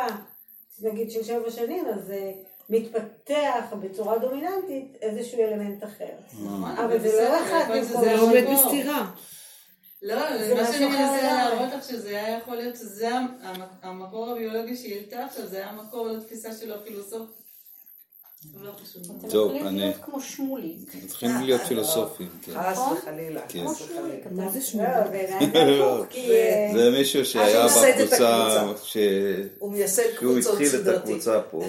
נגיד של שבע שנים, אז אה, מתפתח בצורה דומיננטית איזשהו אלמנט אחר. אבל זה לא אחד שזה זה עומד המקור. בסתירה. לא, זה מה שאני מנסה. להראות לך שזה היה יכול להיות שזה המ- המקור הביולוגי שהיא העלתה עכשיו, זה היה המקור לתפיסה שלו הפילוסופית. זה לא חשוב. אתם טוב, יכולים אני- כמו שמוליק. מתחילים להיות פילוסופים. כן. חס נכון? וחלילה, כן. חס וחלילה. מה זה? לא, זה כי... אה, זה מישהו שהיה מייסד את בקבוצה, שהוא התחיל את. הקבוצה פה.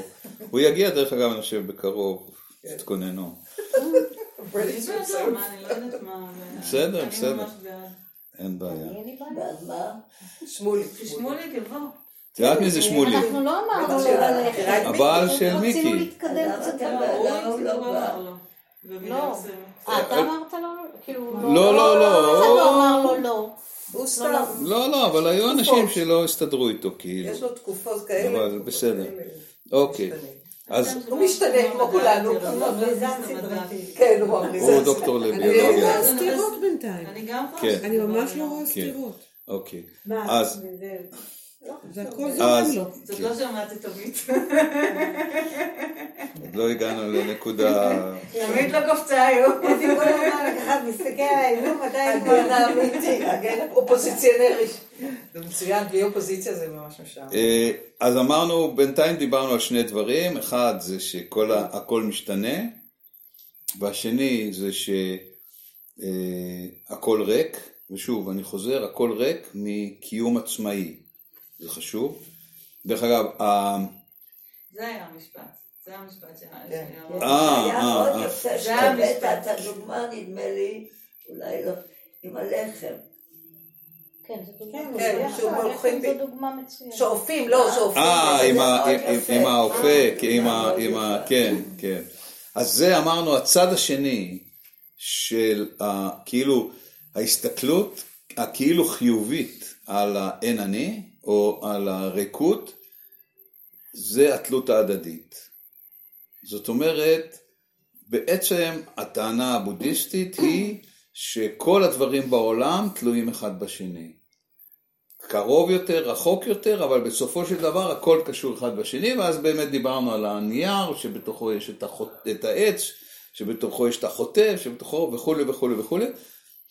הוא יגיע דרך אגב, אני חושב, בקרוב. תתכוננו. לא יודעת מה. בסדר, בסדר. אין בעיה. אין לי בעיה. אז מה? שמולי. שמוליק יבוא. את יודעת מי זה שמולי? אנחנו לא אמרנו לו. ללכת. הבעל של רצינו מיקי. להתקדם קצת. לא, לא. מסוימת. אה, אתה אמרת לו? כאילו... לא, לא, לא. אף אחד לא אמר לו לא. הוא סתם, לא, לא, אבל היו אנשים שלא הסתדרו איתו, כאילו. יש לו תקופות כאלה. אבל בסדר. אוקיי. אז הוא משתנה כמו כולנו. כן, הוא דוקטור אני לא. רואה סתירות בינתיים. אני גם כן. חושבת. אני ממש לא רואה כן. סתירות. אוקיי. מה? אז, זה- זה הכל זורם לו. זאת לא שמעתי תמיד. עוד לא הגענו לנקודה... תמיד לא קופצה היום. אפי כל הזמן לקחת, מסתכל עליי, נו, מתי הגן כבר... האמיתי, הגן אופוזיציונרי. זה מצוין, בלי אופוזיציה זה ממש משעמם. אה, אז אמרנו, בינתיים דיברנו על שני דברים, אחד זה שכל ה- הכל משתנה, והשני זה שהכל ריק, ושוב, אני חוזר, הכל ריק מקיום עצמאי, זה חשוב. דרך אגב, ה- זה היה המשפט. זה המשפט שהיה. כן. שהיה- אה, היה אה, מאוד אה. יפה זה שהבאת המשפט. את הדוגמה, נדמה לי, אולי לא, עם הלחם. כן, זו דוגמה. כן, כן, זה מצוינת. שואפים, לא, שואפים. אה, זה עם ה- מאוד עם- האופק, אה, ה... כן, כן. אז זה אמרנו הצד השני של כאילו ההסתכלות הכאילו חיובית על האין אני, או על הריקות, זה התלות ההדדית. זאת אומרת, בעצם הטענה הבודהיסטית היא שכל הדברים בעולם תלויים אחד בשני. קרוב יותר, רחוק יותר, אבל בסופו של דבר הכל קשור אחד בשני, ואז באמת דיברנו על הנייר, שבתוכו יש את, החוט, את העץ, שבתוכו יש את החוטב, שבתוכו וכולי וכולי וכולי.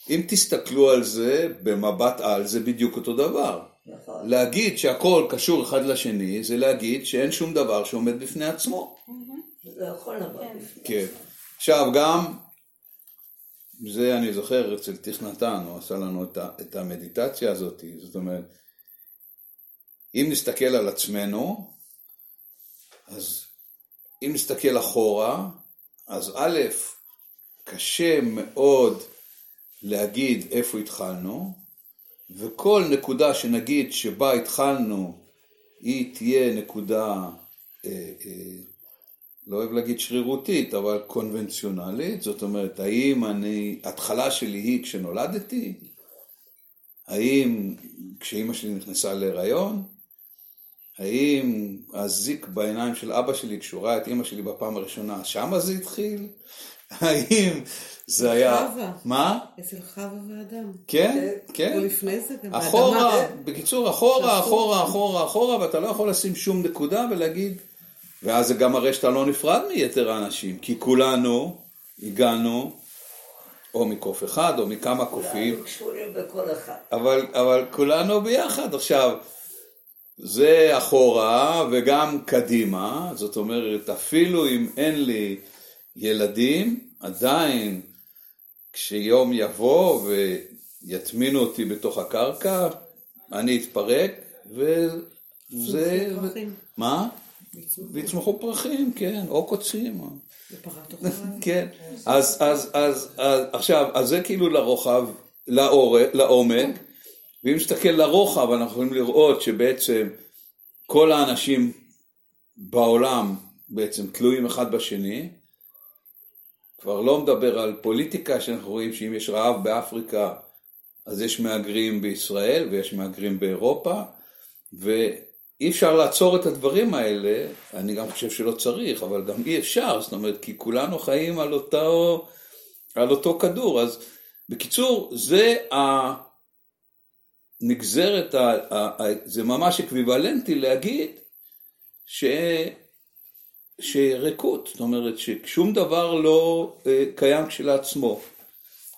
אם תסתכלו על זה במבט על, זה בדיוק אותו דבר. נכון. להגיד שהכל קשור אחד לשני, זה להגיד שאין שום דבר שעומד בפני עצמו. זה יכול לבוא בפנים. כן. עכשיו גם, זה אני זוכר אצל טיך נתן, הוא עשה לנו את המדיטציה הזאת, זאת אומרת, אם נסתכל על עצמנו, אז אם נסתכל אחורה, אז א', קשה מאוד להגיד איפה התחלנו, וכל נקודה שנגיד שבה התחלנו, היא תהיה נקודה אה, אה, לא אוהב להגיד שרירותית, אבל קונבנציונלית, זאת אומרת, האם אני, התחלה שלי היא כשנולדתי? האם כשאימא שלי נכנסה להיריון? האם הזיק בעיניים של אבא שלי כשהוא ראה את אימא שלי בפעם הראשונה, שמה זה התחיל? האם זה היה... חווה. מה? אצל חווה ואדם. כן, כן. או לפני זה גם. אחורה, באדמה. בקיצור, אחורה. אחורה, אחורה, אחורה, ואתה לא יכול לשים שום נקודה ולהגיד, ואז זה גם מראה שאתה לא נפרד מיתר האנשים, כי כולנו הגענו, או מקוף אחד, או מכמה קופים, כולנו קשורים בכל אחד. אבל, אבל כולנו ביחד. עכשיו, זה אחורה וגם קדימה, זאת אומרת, אפילו אם אין לי ילדים, עדיין כשיום יבוא ויטמינו אותי בתוך הקרקע, אני אתפרק, וזה... מה? יצמחו ויצמחו פרחים, כן, או קוצים. כן, אז, אז, אז, אז עכשיו, אז זה כאילו לרוחב, לאור, לעומק, ואם נסתכל לרוחב, אנחנו יכולים לראות שבעצם כל האנשים בעולם בעצם תלויים אחד בשני, כבר לא מדבר על פוליטיקה, שאנחנו רואים שאם יש רעב באפריקה, אז יש מהגרים בישראל ויש מהגרים באירופה, ואי אפשר לעצור את הדברים האלה, אני גם חושב שלא צריך, אבל גם אי אפשר, זאת אומרת, כי כולנו חיים על אותו, על אותו כדור, אז בקיצור, זה הנגזרת, זה ממש אקוויוולנטי להגיד ש... שריקות, זאת אומרת ששום דבר לא אה, קיים כשלעצמו,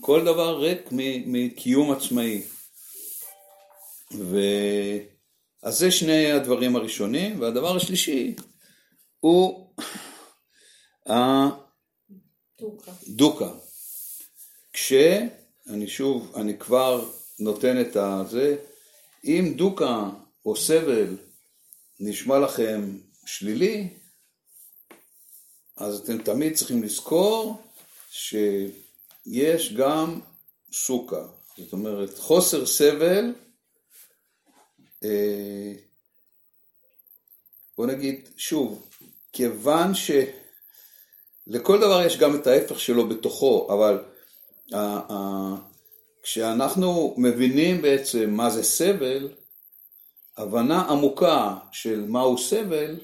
כל דבר ריק מקיום עצמאי. ו... אז זה שני הדברים הראשונים, והדבר השלישי הוא הדוקה. כש, אני שוב, אני כבר נותן את הזה, אם דוקה או סבל נשמע לכם שלילי, אז אתם תמיד צריכים לזכור שיש גם סוכה. זאת אומרת, חוסר סבל, אה, בוא נגיד, שוב, כיוון שלכל דבר יש גם את ההפך שלו בתוכו, אבל כשאנחנו מבינים בעצם מה זה סבל, הבנה עמוקה של מהו סבל,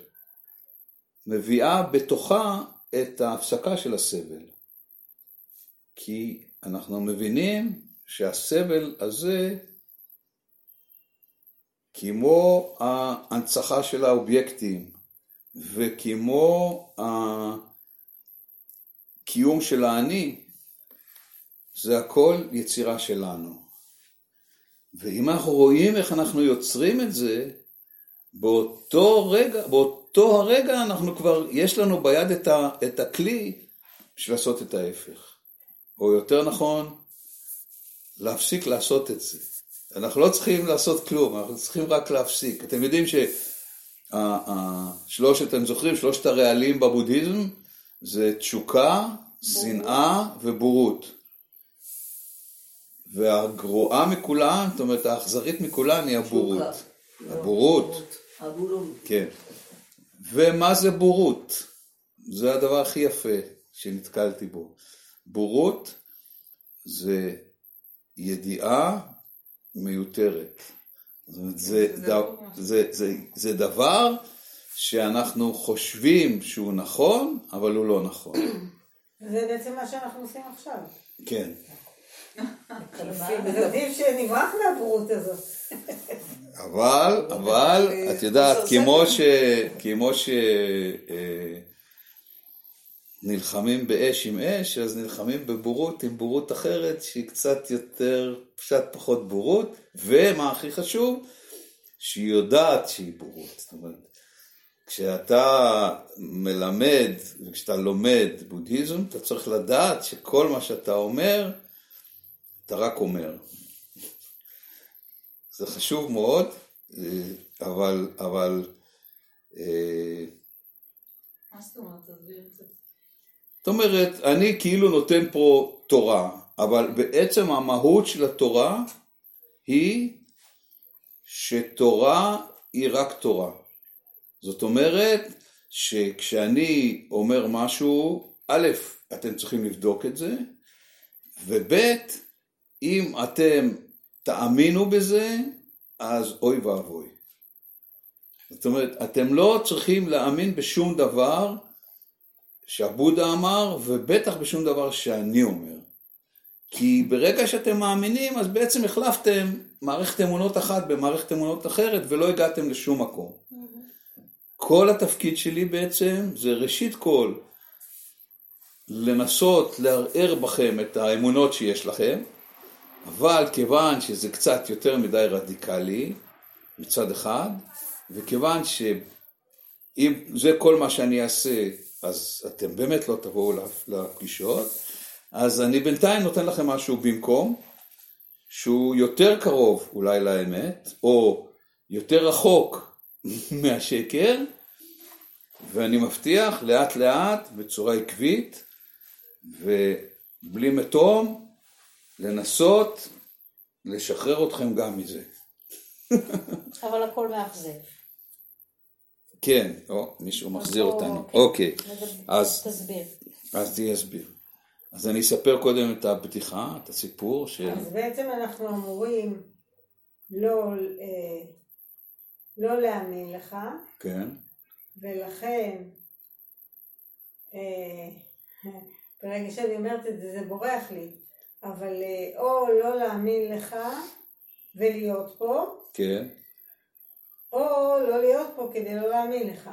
מביאה בתוכה את ההפסקה של הסבל. כי אנחנו מבינים שהסבל הזה, כמו ההנצחה של האובייקטים, וכמו הקיום של האני, זה הכל יצירה שלנו. ואם אנחנו רואים איך אנחנו יוצרים את זה, באותו רגע, באותו הרגע אנחנו כבר, יש לנו ביד את, ה, את הכלי בשביל לעשות את ההפך. או יותר נכון, להפסיק לעשות את זה. אנחנו לא צריכים לעשות כלום, אנחנו צריכים רק להפסיק. אתם יודעים ששלושת, אתם זוכרים, שלושת הרעלים בבודהיזם זה תשוקה, שנאה ובורות. והגרועה מכולן, זאת אומרת האכזרית מכולן היא הבורות. הבורות. הבורות. כן. ומה זה בורות? זה הדבר הכי יפה שנתקלתי בו. בורות זה ידיעה מיותרת. זאת אומרת, זה, זה, זה, זה, זה דבר שאנחנו חושבים שהוא נכון, אבל הוא לא נכון. זה בעצם מה שאנחנו עושים עכשיו. כן. זה עדיף שנברח מהבורות הזאת. אבל, אבל, את יודעת, כמו ש... כמו ש... אה, נלחמים באש עם אש, אז נלחמים בבורות עם בורות אחרת שהיא קצת יותר, קצת פחות בורות, ומה הכי חשוב? שהיא יודעת שהיא בורות. זאת אומרת, כשאתה מלמד וכשאתה לומד בודהיזם, אתה צריך לדעת שכל מה שאתה אומר, אתה רק אומר. זה חשוב מאוד, אבל, אבל... אה, מה זאת אומרת? תסביר. זאת אומרת, אני כאילו נותן פה תורה, אבל בעצם המהות של התורה היא שתורה היא רק תורה. זאת אומרת שכשאני אומר משהו, א', אתם צריכים לבדוק את זה, וב', אם אתם תאמינו בזה, אז אוי ואבוי. זאת אומרת, אתם לא צריכים להאמין בשום דבר שהבודה אמר, ובטח בשום דבר שאני אומר. כי ברגע שאתם מאמינים, אז בעצם החלפתם מערכת אמונות אחת במערכת אמונות אחרת, ולא הגעתם לשום מקום. כל התפקיד שלי בעצם זה ראשית כל לנסות לערער בכם את האמונות שיש לכם, אבל כיוון שזה קצת יותר מדי רדיקלי מצד אחד, וכיוון שאם זה כל מה שאני אעשה, אז אתם באמת לא תבואו לפגישות, אז אני בינתיים נותן לכם משהו במקום, שהוא יותר קרוב אולי לאמת, או יותר רחוק מהשקר, ואני מבטיח לאט לאט, בצורה עקבית, ובלי מתום, לנסות לשחרר אתכם גם מזה. אבל הכל מאכזב. כן, או, מישהו מחזיר או, אותנו. אוקיי. אוקיי, אז, תסביר. אז אני אסביר. אז אני אספר קודם את הבדיחה, את הסיפור של... אז בעצם אנחנו אמורים לא, אה, לא להאמין לך, כן, ולכן אה, ברגע שאני אומרת את זה, זה בורח לי, אבל אה, או לא להאמין לך ולהיות פה, כן. או לא להיות פה כדי לא להאמין לך.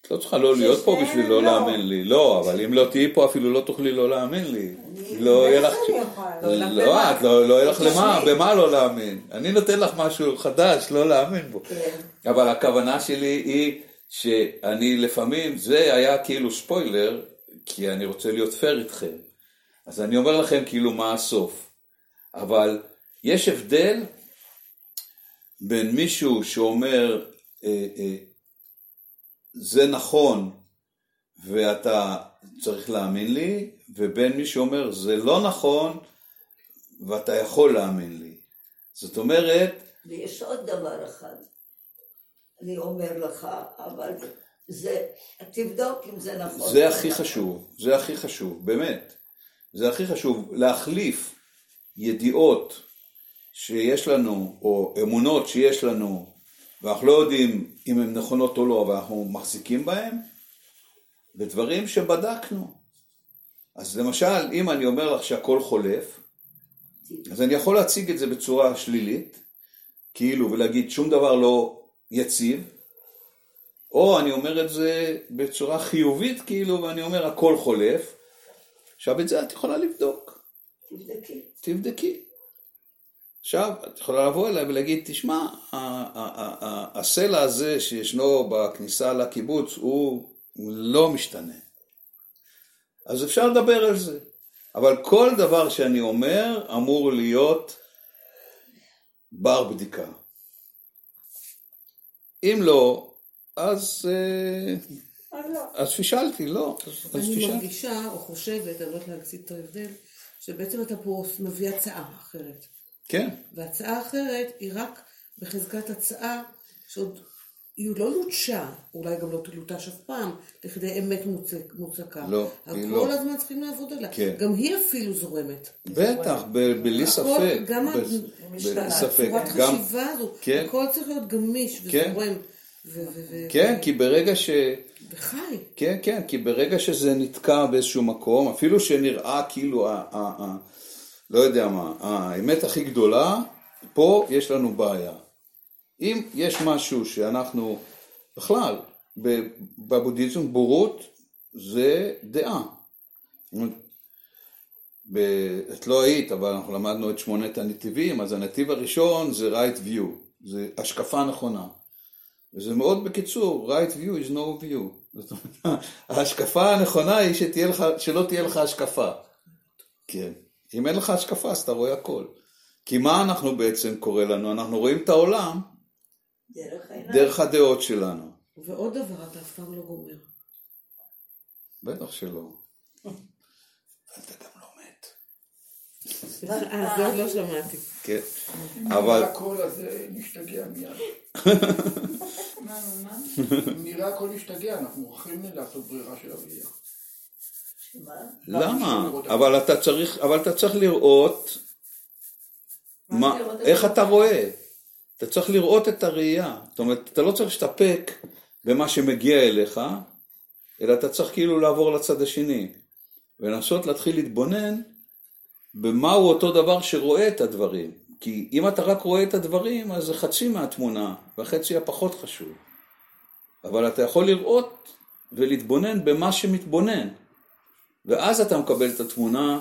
את לא צריכה לא להיות פה בשביל לא לא. להאמין לי. לא, אבל אם לא תהיי פה אפילו לא תוכלי לא להאמין לי. לא יהיה לך... בטח שאני יכולה. לא, את לא לא יהיה לך למה, במה לא להאמין. אני נותן לך משהו חדש, לא להאמין בו. כן. אבל הכוונה שלי היא שאני לפעמים, זה היה כאילו ספוילר, כי אני רוצה להיות פייר איתכם. אז אני אומר לכם כאילו מה הסוף. אבל יש הבדל בין מישהו שאומר, אה, אה, זה נכון ואתה צריך להאמין לי, ובין מי שאומר, זה לא נכון ואתה יכול להאמין לי. זאת אומרת, ויש עוד דבר אחד, אני אומר לך, אבל זה, תבדוק אם זה נכון. זה הכי חשוב, זה הכי חשוב, באמת. זה הכי חשוב, להחליף ידיעות שיש לנו, או אמונות שיש לנו, ואנחנו לא יודעים אם הן נכונות או לא, אבל אנחנו מחזיקים בהן, ודברים שבדקנו. אז למשל, אם אני אומר לך שהכל חולף, אז אני יכול להציג את זה בצורה שלילית, כאילו, ולהגיד שום דבר לא יציב, או אני אומר את זה בצורה חיובית, כאילו, ואני אומר הכל חולף. עכשיו, את זה את יכולה לבדוק. תבדקי. תבדקי. עכשיו, את יכולה לבוא אליי ולהגיד, תשמע, הסלע הזה שישנו בכניסה לקיבוץ הוא לא משתנה. אז אפשר לדבר על זה. אבל כל דבר שאני אומר אמור להיות בר בדיקה. אם לא, אז, אה, אז פישלתי, לא. אז, אז אני פישלתי. מרגישה או חושבת, אני לא יודעת להציג את ההבדל, שבעצם אתה פה מביא הצעה אחרת. כן, והצעה אחרת היא רק בחזקת הצעה שעוד היא לא לוטשה, אולי גם לא תלוטש אף פעם, לכדי אמת מוצק, מוצקה. לא, אבל היא כל לא. הזמן צריכים לעבוד עליה. כן. גם היא אפילו זורמת. בטח, ב- בלי הכל, ספק. גם ב- משתנה. בלי ספק. צורת גם, החשיבה הזו, כן. הכל צריך להיות גמיש כן. וזורם. ו- כן, כי ברגע ש... וחי. כן, כן, כי ברגע שזה נתקע באיזשהו מקום, אפילו שנראה כאילו, ה, ה, ה, לא יודע מה, האמת הכי גדולה, פה יש לנו בעיה. אם יש משהו שאנחנו, בכלל, בבודהיזם בורות זה דעה. ב- את לא היית, אבל אנחנו למדנו את שמונת הנתיבים, אז הנתיב הראשון זה right view, זה השקפה נכונה. וזה מאוד בקיצור, right view is no view. זאת אומרת, ההשקפה הנכונה היא שתהיה לך, שלא תהיה לך השקפה. כן. אם אין לך השקפה אז אתה רואה הכל. כי מה אנחנו בעצם קורה לנו? אנחנו רואים את העולם דרך. דרך הדעות שלנו. ועוד דבר, אתה אף פעם לא גומר. בטח שלא. ואתה גם לא מת. אה, זה עוד לא שמעתי. כן. אבל- הכל אז אה, נשתגע מיד. מה, מה, נראה הכל נשתגע, אנחנו מוכרחים לעשות ברירה של הראייה. שמה? למה? אבל אתה צריך, אבל אתה צריך לראות מה איך? אתה רואה. אתה צריך לראות את הראייה. זאת אומרת, אתה לא צריך להסתפק במה שמגיע אליך, אלא אתה צריך כאילו לעבור לצד השני. ולנסות להתחיל להתבונן במהו אותו דבר שרואה את הדברים. כי אם אתה רק רואה את הדברים, אז זה חצי מהתמונה, והחצי הפחות חשוב. אבל אתה יכול לראות ולהתבונן במה שמתבונן. ואז אתה מקבל את התמונה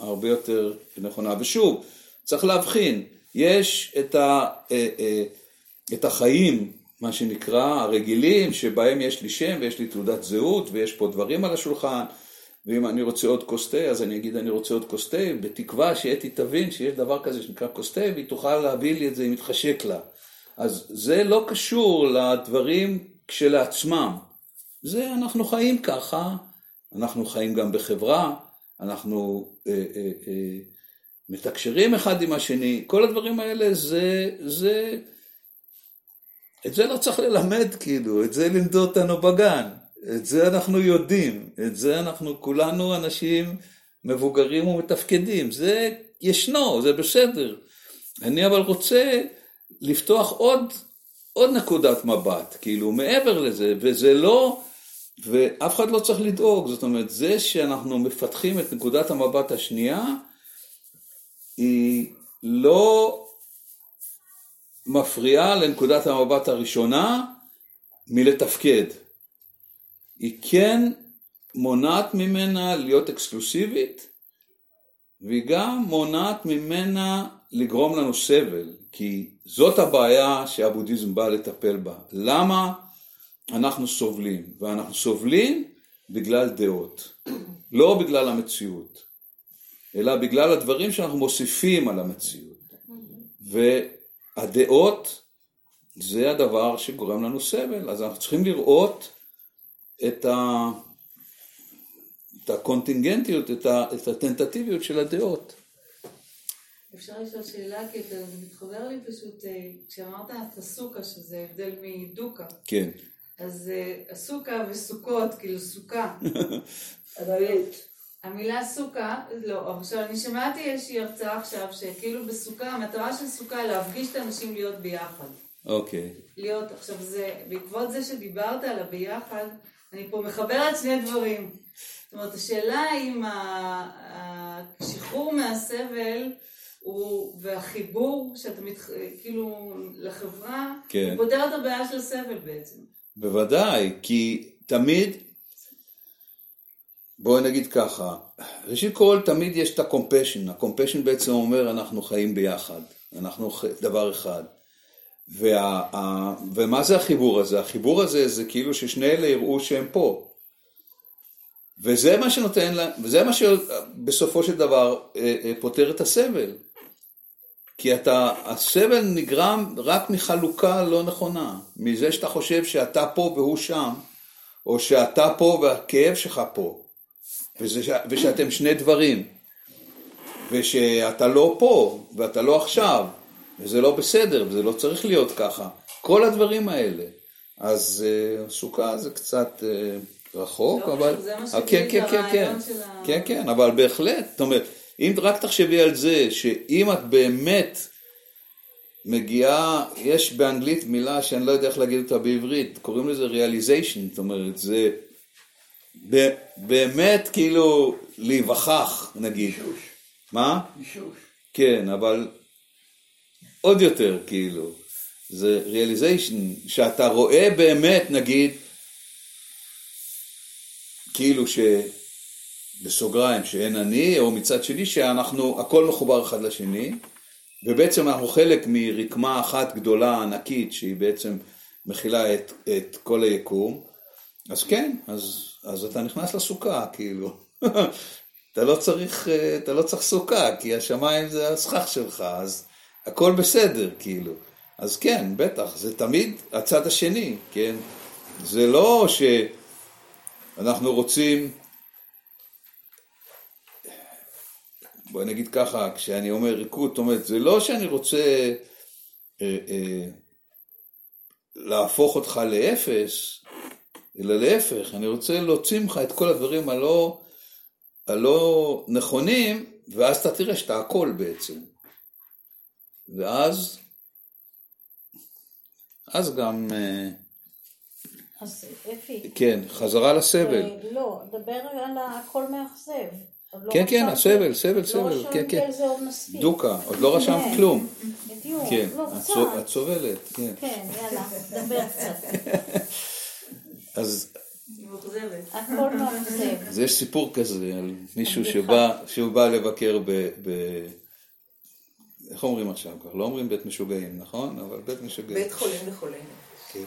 הרבה יותר נכונה. ושוב, צריך להבחין, יש את, ה, אה, אה, את החיים, מה שנקרא, הרגילים, שבהם יש לי שם ויש לי תעודת זהות ויש פה דברים על השולחן, ואם אני רוצה עוד כוס תה, אז אני אגיד אני רוצה עוד כוס תה, בתקווה שאתי תבין שיש דבר כזה שנקרא כוס תה, והיא תוכל להביא לי את זה אם יתחשק לה. אז זה לא קשור לדברים כשלעצמם. זה אנחנו חיים ככה, אנחנו חיים גם בחברה, אנחנו אה, אה, אה, מתקשרים אחד עם השני, כל הדברים האלה זה, זה, את זה לא צריך ללמד כאילו, את זה לימדו אותנו בגן, את זה אנחנו יודעים, את זה אנחנו כולנו אנשים מבוגרים ומתפקדים, זה ישנו, זה בסדר. אני אבל רוצה לפתוח עוד, עוד נקודת מבט, כאילו מעבר לזה, וזה לא, ואף אחד לא צריך לדאוג, זאת אומרת, זה שאנחנו מפתחים את נקודת המבט השנייה, היא לא מפריעה לנקודת המבט הראשונה מלתפקד. היא כן מונעת ממנה להיות אקסקלוסיבית, והיא גם מונעת ממנה לגרום לנו סבל, כי זאת הבעיה שהבודהיזם בא לטפל בה. למה אנחנו סובלים? ואנחנו סובלים בגלל דעות, לא בגלל המציאות, אלא בגלל הדברים שאנחנו מוסיפים על המציאות. והדעות זה הדבר שגורם לנו סבל, אז אנחנו צריכים לראות את, ה... את הקונטינגנטיות, את, ה... את הטנטטיביות של הדעות. אפשר לשאול שאלה, כי זה מתחבר לי פשוט, אה, כשאמרת הסוכה, שזה הבדל מדוקה, כן. אז אה, הסוכה וסוכות, כאילו סוכה. המילה סוכה, לא, עכשיו אני שמעתי איזושהי הרצאה עכשיו, שכאילו בסוכה, המטרה של סוכה להפגיש את האנשים להיות ביחד. אוקיי. להיות, עכשיו זה, בעקבות זה שדיברת על הביחד, אני פה מחברת שני דברים. זאת אומרת, השאלה אם השחרור מהסבל הוא, והחיבור שאתה מת, כאילו לחברה, כן. הוא פותר את הבעיה של הסבל בעצם. בוודאי, כי תמיד, בואי נגיד ככה, ראשית כל תמיד יש את הקומפשן, הקומפשן בעצם אומר אנחנו חיים ביחד, אנחנו דבר אחד. וה, ה, ומה זה החיבור הזה? החיבור הזה זה כאילו ששני אלה יראו שהם פה. וזה מה שנותן לה, וזה מה שבסופו של דבר אה, אה, פותר את הסבל. כי אתה, הסבל נגרם רק מחלוקה לא נכונה, מזה שאתה חושב שאתה פה והוא שם, או שאתה פה והכאב שלך פה, וזה, ושאתם שני דברים, ושאתה לא פה, ואתה לא עכשיו, וזה לא בסדר, וזה לא צריך להיות ככה, כל הדברים האלה. אז אה, סוכה זה קצת אה, רחוק, לא, אבל... זה מה אה, שהביא כן, כן, כן, כן, של ה- כן, כן, אבל בהחלט, זאת אומרת, אם רק תחשבי על זה, שאם את באמת מגיעה, יש באנגלית מילה שאני לא יודע איך להגיד אותה בעברית, קוראים לזה realization, זאת אומרת, זה ב- באמת כאילו להיווכח, נגיד. אישוש. מה? אישוש. כן, אבל עוד יותר כאילו, זה realization, שאתה רואה באמת, נגיד, כאילו ש... בסוגריים, שאין אני, או מצד שני שאנחנו, הכל מחובר אחד לשני, ובעצם אנחנו חלק מרקמה אחת גדולה, ענקית, שהיא בעצם מכילה את, את כל היקום, אז כן, אז, אז אתה נכנס לסוכה, כאילו. אתה לא צריך, אה, אתה לא צריך סוכה, כי השמיים זה הסכך שלך, אז הכל בסדר, כאילו. אז כן, בטח, זה תמיד הצד השני, כן? זה לא שאנחנו רוצים, בוא נגיד ככה, כשאני אומר ריקוד, זאת אומרת, זה לא שאני רוצה אה, אה, להפוך אותך לאפס, אלא להפך, אני רוצה להוציא ממך את כל הדברים הלא, הלא נכונים, ואז אתה תראה שאתה הכל בעצם. ואז, אז גם, אה, אז אפי, כן, חזרה לסבל. אה, לא, דבר על הכל מאכזב. לא כן, כן, הסבל, סבל, לא סבל, כן, כן. דוקה, עוד לא רשמת כן, כלום. בדיוק, כן, לא קצת. את סובלת, כן. כן, יאללה, דבר קצת. אז. הכל מאכזב. אז יש סיפור כזה על מישהו שבא, לבקר. ב... איך אומרים עכשיו? כבר לא אומרים בית משוגעים, נכון? אבל בית משוגעים. בית חולים לחולים. כן.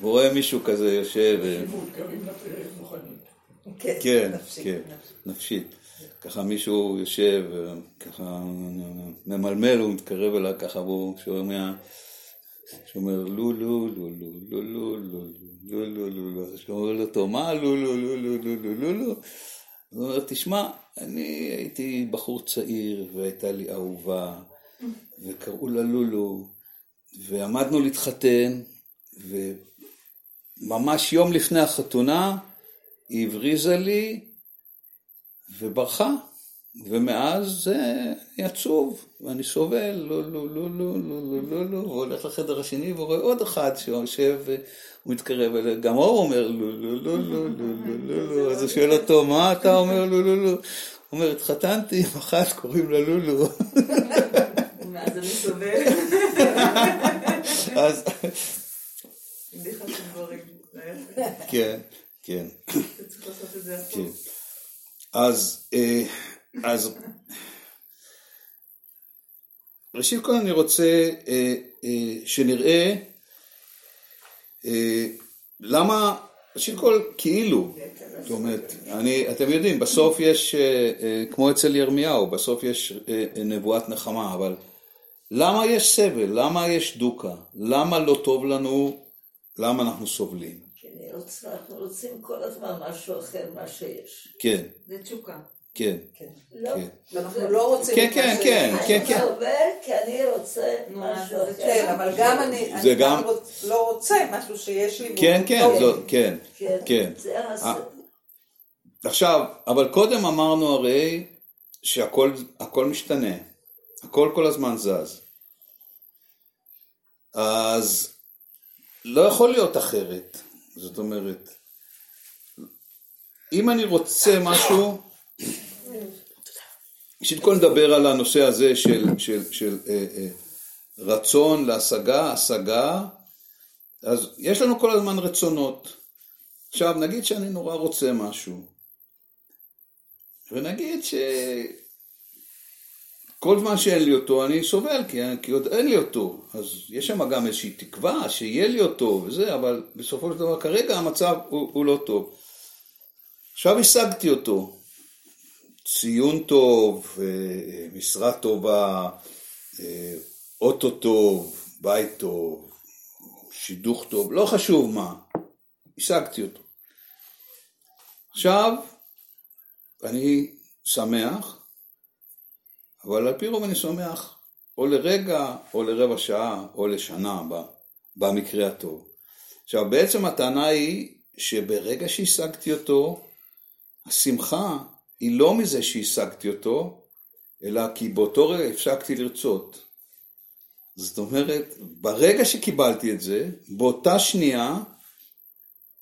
הוא רואה מישהו כזה יושב. כן, כן, נפשית. ככה מישהו יושב, ככה ממלמל, הוא מתקרב אליו ככה, והוא שומע, שאומר לו לו לו לו לו לו לו לו לו לו לו לו לו לו לו לו לו הוא אומר, תשמע, אני הייתי בחור צעיר והייתה לי אהובה וקראו לה לולו ועמדנו להתחתן וממש יום לפני החתונה היא הבריזה לי וברחה ומאז זה עצוב ואני סובל, לא, לא, לא, לא, לא, לא, לא, לא, הוא הולך לחדר השני ורואה עוד אחד שיושב הוא התקרב אליה, גם הוא אומר לו, לא, לא, לא, לא, לא, לא, אז הוא שואל אותו, מה אתה אומר לו, לא, לא? הוא אומר, התחתנתי עם אחת, קוראים לה לולו. ואז אני סובל. אז... בדיחה כן, כן. את זה כן. אז, אה, אז... ראשית כל אני רוצה אה, אה, שנראה למה, ראשית כל, כאילו, זאת אומרת, אני, אתם יודעים, בסוף יש, אה, אה, כמו אצל ירמיהו, בסוף יש אה, אה, נבואת נחמה, אבל למה יש סבל? למה יש דוקה? למה לא טוב לנו? למה אנחנו סובלים? רוצה, אנחנו רוצים כל הזמן משהו אחר מה שיש. כן, זה תשוקה. כן, לא, כן. ואנחנו לא רוצים... כן, כן, שיש. כן, כן, אני כן. סובל כי אני רוצה משהו אחר. כן, אבל גם אני, לא רוצה משהו שיש לי. כן, כן. כן, כן, כן. אה, עכשיו, אבל קודם אמרנו הרי שהכל הכל משתנה, הכל כל הזמן זז. אז לא יכול להיות אחרת. זאת אומרת, אם אני רוצה משהו, ראשית כל נדבר על הנושא הזה של, של, של אה, אה, רצון להשגה, השגה, אז יש לנו כל הזמן רצונות. עכשיו נגיד שאני נורא רוצה משהו, ונגיד שכל זמן שאין לי אותו אני סובל, כי, כי עוד אין לי אותו, אז יש שם גם איזושהי תקווה שיהיה לי אותו וזה, אבל בסופו של דבר כרגע המצב הוא, הוא לא טוב. עכשיו השגתי אותו, ציון טוב, אה, משרה טובה, אה, אוטו טוב, בית טוב, שידוך טוב, לא חשוב מה, השגתי אותו. עכשיו, אני שמח, אבל על פי רוב אני שמח או לרגע, או לרבע שעה, או לשנה, במקרה הטוב. עכשיו, בעצם הטענה היא שברגע שהשגתי אותו, השמחה היא לא מזה שהשגתי אותו, אלא כי באותו רגע הפסקתי לרצות. זאת אומרת, ברגע שקיבלתי את זה, באותה שנייה,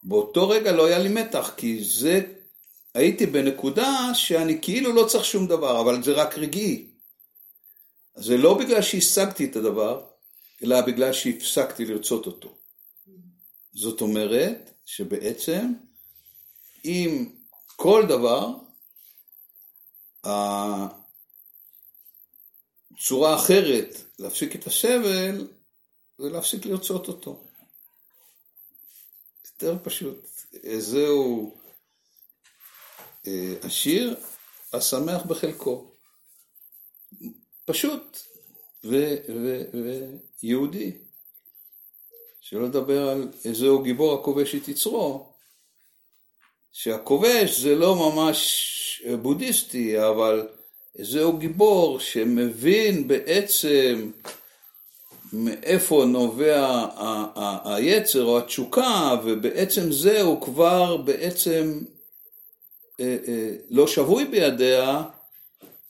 באותו רגע לא היה לי מתח, כי זה, הייתי בנקודה שאני כאילו לא צריך שום דבר, אבל זה רק רגעי. זה לא בגלל שהשגתי את הדבר, אלא בגלל שהפסקתי לרצות אותו. זאת אומרת, שבעצם, אם כל דבר, צורה אחרת להפסיק את הסבל זה להפסיק לרצות אותו. יותר פשוט. זהו אה, השיר השמח בחלקו. פשוט ויהודי. שלא לדבר על זהו גיבור הכובש את יצרו. שהכובש זה לא ממש בודהיסטי, אבל זהו גיבור שמבין בעצם מאיפה נובע היצר או התשוקה, ובעצם זה הוא כבר בעצם אה, אה, לא שבוי בידיה,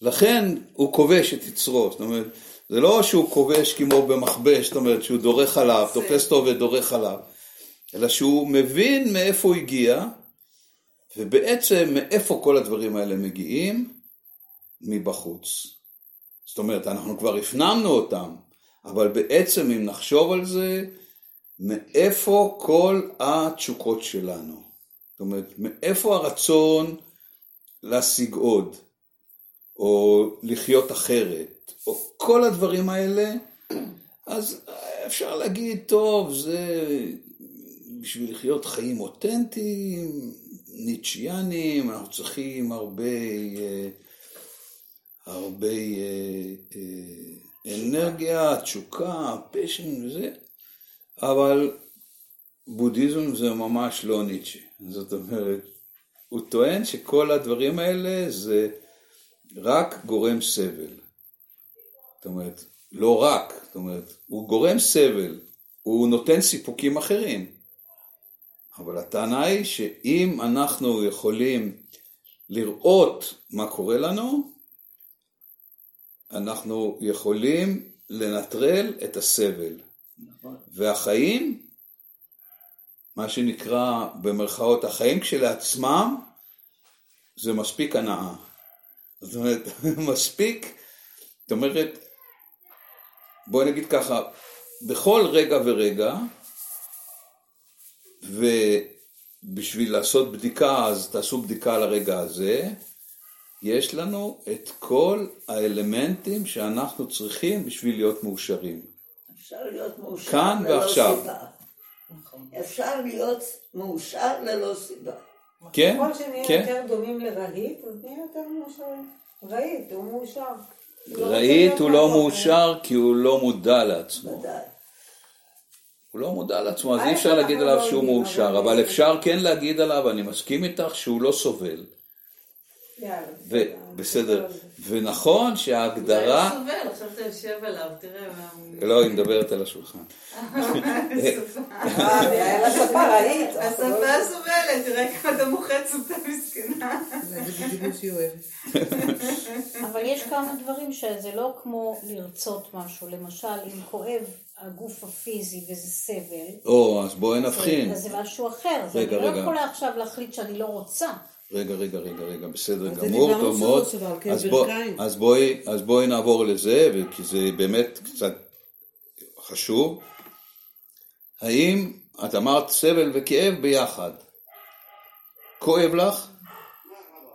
לכן הוא כובש את יצרו. זאת אומרת, זה לא שהוא כובש כמו במכבש, זאת אומרת שהוא דורך עליו, תופס אותו ודורך עליו, אלא שהוא מבין מאיפה הוא הגיע, ובעצם מאיפה כל הדברים האלה מגיעים? מבחוץ. זאת אומרת, אנחנו כבר הפנמנו אותם, אבל בעצם אם נחשוב על זה, מאיפה כל התשוקות שלנו? זאת אומרת, מאיפה הרצון להשיג עוד, או לחיות אחרת, או כל הדברים האלה, אז אפשר להגיד, טוב, זה בשביל לחיות חיים אותנטיים, ניטשיאנים, אנחנו צריכים הרבה, אה, הרבה אה, אה, אנרגיה, תשוקה, פשן וזה, אבל בודהיזם זה ממש לא ניטשה. זאת אומרת, הוא טוען שכל הדברים האלה זה רק גורם סבל. זאת אומרת, לא רק, זאת אומרת, הוא גורם סבל, הוא נותן סיפוקים אחרים. אבל הטענה היא שאם אנחנו יכולים לראות מה קורה לנו, אנחנו יכולים לנטרל את הסבל. נכון. והחיים, מה שנקרא במרכאות החיים כשלעצמם, זה מספיק הנאה. זאת אומרת, מספיק, זאת אומרת, בואי נגיד ככה, בכל רגע ורגע, ובשביל לעשות בדיקה, אז תעשו בדיקה על הרגע הזה, יש לנו את כל האלמנטים שאנחנו צריכים בשביל להיות מאושרים. אפשר להיות מאושר כאן ללא ועכשיו. סיבה. אפשר להיות מאושר ללא סיבה. כן, ככל שנהיה כן. יותר דומים לרהיט, אז נהיה יותר מאושרים. רהיט, הוא מאושר. רוצה הוא לא מאושר כי הוא לא מודע לעצמו. ודאי. הוא לא מודע לעצמו, אז אה, אי אפשר אנחנו להגיד לא עליו שהוא יודעים, מאושר, אבל אפשר כן להגיד עליו, אני מסכים איתך, שהוא לא סובל. בסדר. ונכון אולי שההגדרה, הוא סובל, עכשיו אתה יושב עליו, תראה מה הוא... לא, היא מדברת על השולחן. אה, שפה רהיט. השפה סובלת, תראה כמה אתה מוחץ אותה מסכנה. אבל יש כמה דברים שזה לא כמו לרצות משהו. למשל, אם כואב הגוף הפיזי וזה סבל, או, אז בואי נבחין. אז זה משהו אחר. אז רגע, אני לא רגע. יכולה עכשיו להחליט שאני לא רוצה. רגע, רגע, רגע, רגע, בסדר גמור, טוב מאוד. אז בוא-. אז בואי, אז בואי נעבור לזה, כי זה באמת קצת חשוב. האם את אמרת סבל וכאב ביחד? כואב לך?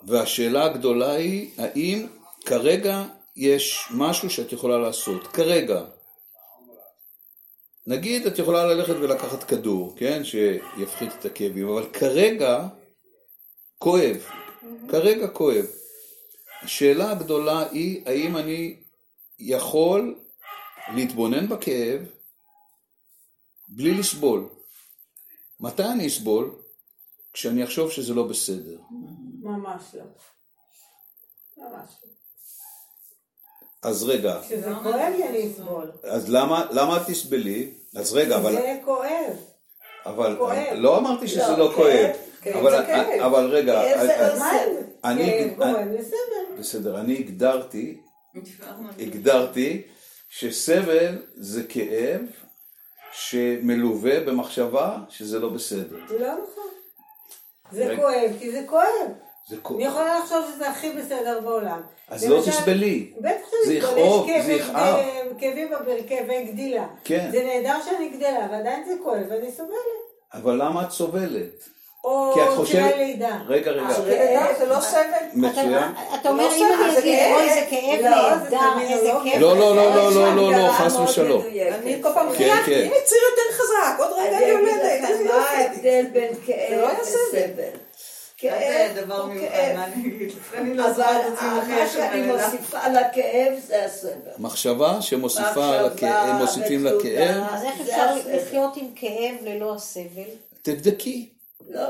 והשאלה הגדולה היא, האם כרגע יש משהו שאת יכולה לעשות? כרגע. נגיד את יכולה ללכת ולקחת כדור, כן? שיפחית את הכאבים, אבל כרגע כואב. כרגע כואב. השאלה הגדולה היא, האם אני יכול להתבונן בכאב בלי לסבול. מתי אני אסבול? כשאני אחשוב שזה לא בסדר. ממש לא. ממש לא. אז רגע, כשזה כואב לי אני אסבול. אז למה, למה את תסבלי? אז רגע, אבל, זה כואב. אבל כואב. לא אמרתי שזה לא, לא כואב. כאב, אבל. אבל רגע, לא? אני- לסבל. בסדר, אני הגדרתי. הגדרתי שסבל זה כאב שמלווה במחשבה שזה לא בסדר. זה לא נכון. זה. כואב, כי זה כואב. זה אני כואב. יכולה לחשוב שזה הכי בסדר בעולם. אז לא תסבלי. בטח זה שאני אסבול, יכאוב, זה יכאב. כאבים כאבי גדילה. כן. זה נהדר שאני גדלה, ועדיין זה כואב ואני סובלת. אבל למה את סובלת? או כי את חושבת... צירי לידה. רגע, רגע. כאב זה לא סבל. מצוין. אתה אומר, לא אם אני זה אגיד, כאב. אוי, זה כאב לא, זה נהדר. איזה כיף. לא, לא, לא, לא, לא, לא, לא, הגדרה חס ושלום. אני כל פעם חייגתי, כן. הנה ציר יותר חזק, עוד רגע אני אני איזה מה. ההבדל בין זה כאב לא. לסבל. זה כאב דבר הוא מיוחד, כאב. מה אני אגיד? אני לא זוכרת את עצמי מה שאני של מוסיפה לכאב זה הסבל. מחשבה שמוסיפה הכאב, מוסיפים. לכאב, אז איך זה אפשר. לחיות עם כאב ללא הסבל? תבדקי. לא.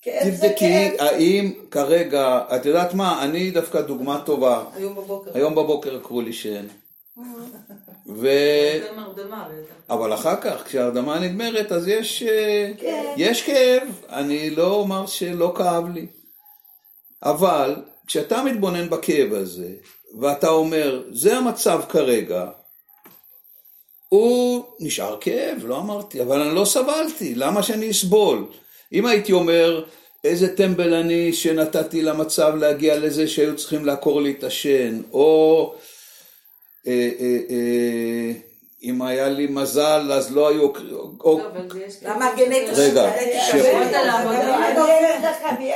תבדקי. האם כרגע, את יודעת מה, אני דווקא דוגמה טובה. היום בבוקר. היום בבוקר לקחו לי שן. ו... אבל אחר כך, כשההרדמה נגמרת, אז יש, אה, יש כאב. אני לא אומר שלא כאב לי. אבל כשאתה מתבונן בכאב הזה, ואתה אומר, זה המצב כרגע, הוא נשאר כאב, לא אמרתי, אבל אני לא סבלתי, למה שאני אסבול? אם הייתי אומר, איזה טמבל אני שנתתי למצב להגיע לזה שהיו צריכים לעקור לי את השן, או אה, אה, אה, אם היה לי מזל אז לא היו... או, לא. למה הגנטיקה רגע, יש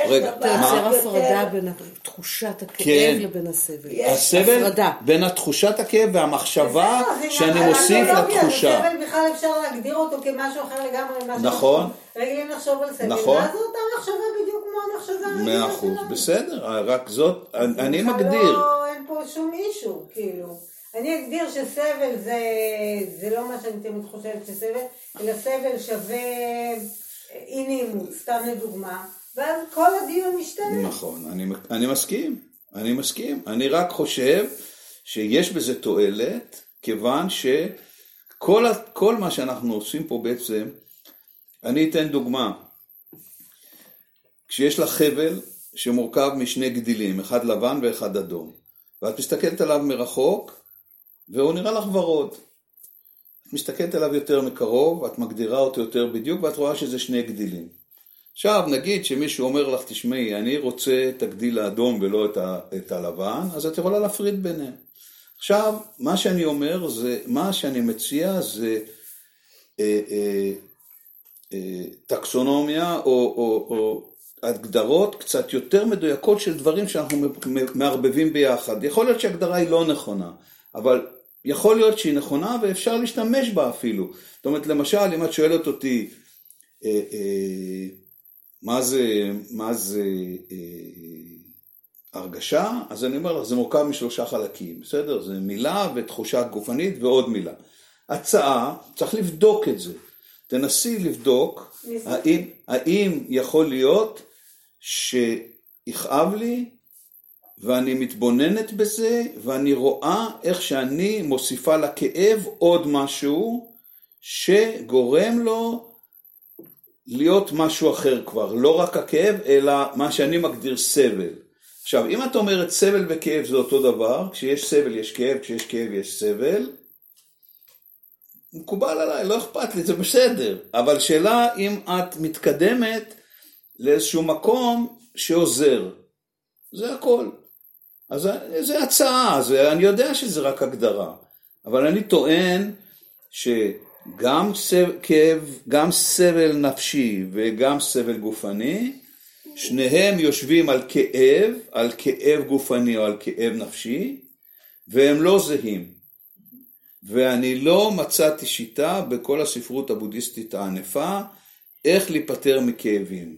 רגע, תייצר הפרדה בין תחושת הכאב כן. לבין הסבל. הסבל. בין התחושת הכאב והמחשבה שאני מוסיף אנלוגיה, לתחושה. הסבל בכלל אפשר להגדיר אותו כמשהו אחר לגמרי נכון. רגילים לחשוב על סבל. נכון. ואז אותה מחשבה בדיוק כמו המחשבה הרגילה מאה אחוז. בסדר, רק זאת, אני מגדיר. לא, אין פה שום אישו, כאילו. אני אגדיר שסבל זה, זה לא מה שאני תמיד חושבת שסבל, אלא סבל שווה אי נעימות, סתם לדוגמה, ואז כל הדיון משתנה. נכון, אני, אני מסכים, אני מסכים. אני רק חושב שיש בזה תועלת, כיוון שכל מה שאנחנו עושים פה בעצם, אני אתן דוגמה. כשיש לך חבל שמורכב משני גדילים, אחד לבן ואחד אדום, ואת מסתכלת עליו מרחוק, והוא נראה לך ורוד. את מסתכלת עליו יותר מקרוב, את מגדירה אותו יותר בדיוק, ואת רואה שזה שני גדילים. עכשיו, נגיד שמישהו אומר לך, תשמעי, אני רוצה את הגדיל האדום ולא את, ה, את הלבן, אז את יכולה להפריד ביניהם. עכשיו, מה שאני אומר זה, מה שאני מציע זה אה, אה, אה, טקסונומיה או, או, או הגדרות קצת יותר מדויקות של דברים שאנחנו מערבבים ביחד. יכול להיות שההגדרה היא לא נכונה, אבל יכול להיות שהיא נכונה ואפשר להשתמש בה אפילו. זאת אומרת, למשל, אם את שואלת אותי, אה, אה, מה זה, מה זה אה, הרגשה? אז אני אומר לך, זה מורכב משלושה חלקים, בסדר? זה מילה ותחושה גופנית ועוד מילה. הצעה, צריך לבדוק את זה. תנסי לבדוק האם, האם יכול להיות שיכאב לי ואני מתבוננת בזה ואני רואה איך שאני מוסיפה לכאב עוד משהו שגורם לו להיות משהו אחר כבר, לא רק הכאב, אלא מה שאני מגדיר סבל. עכשיו, אם את אומרת סבל וכאב זה אותו דבר, כשיש סבל יש כאב, כשיש כאב יש סבל, מקובל עליי, לא אכפת לי, זה בסדר. אבל שאלה אם את מתקדמת לאיזשהו מקום שעוזר. זה הכל. אז זה הצעה, זה, אני יודע שזה רק הגדרה. אבל אני טוען שגם סב, כאב, גם סבל נפשי וגם סבל גופני, שניהם יושבים על כאב, על כאב גופני או על כאב נפשי, והם לא זהים. ואני לא מצאתי שיטה בכל הספרות הבודהיסטית הענפה איך להיפטר מכאבים.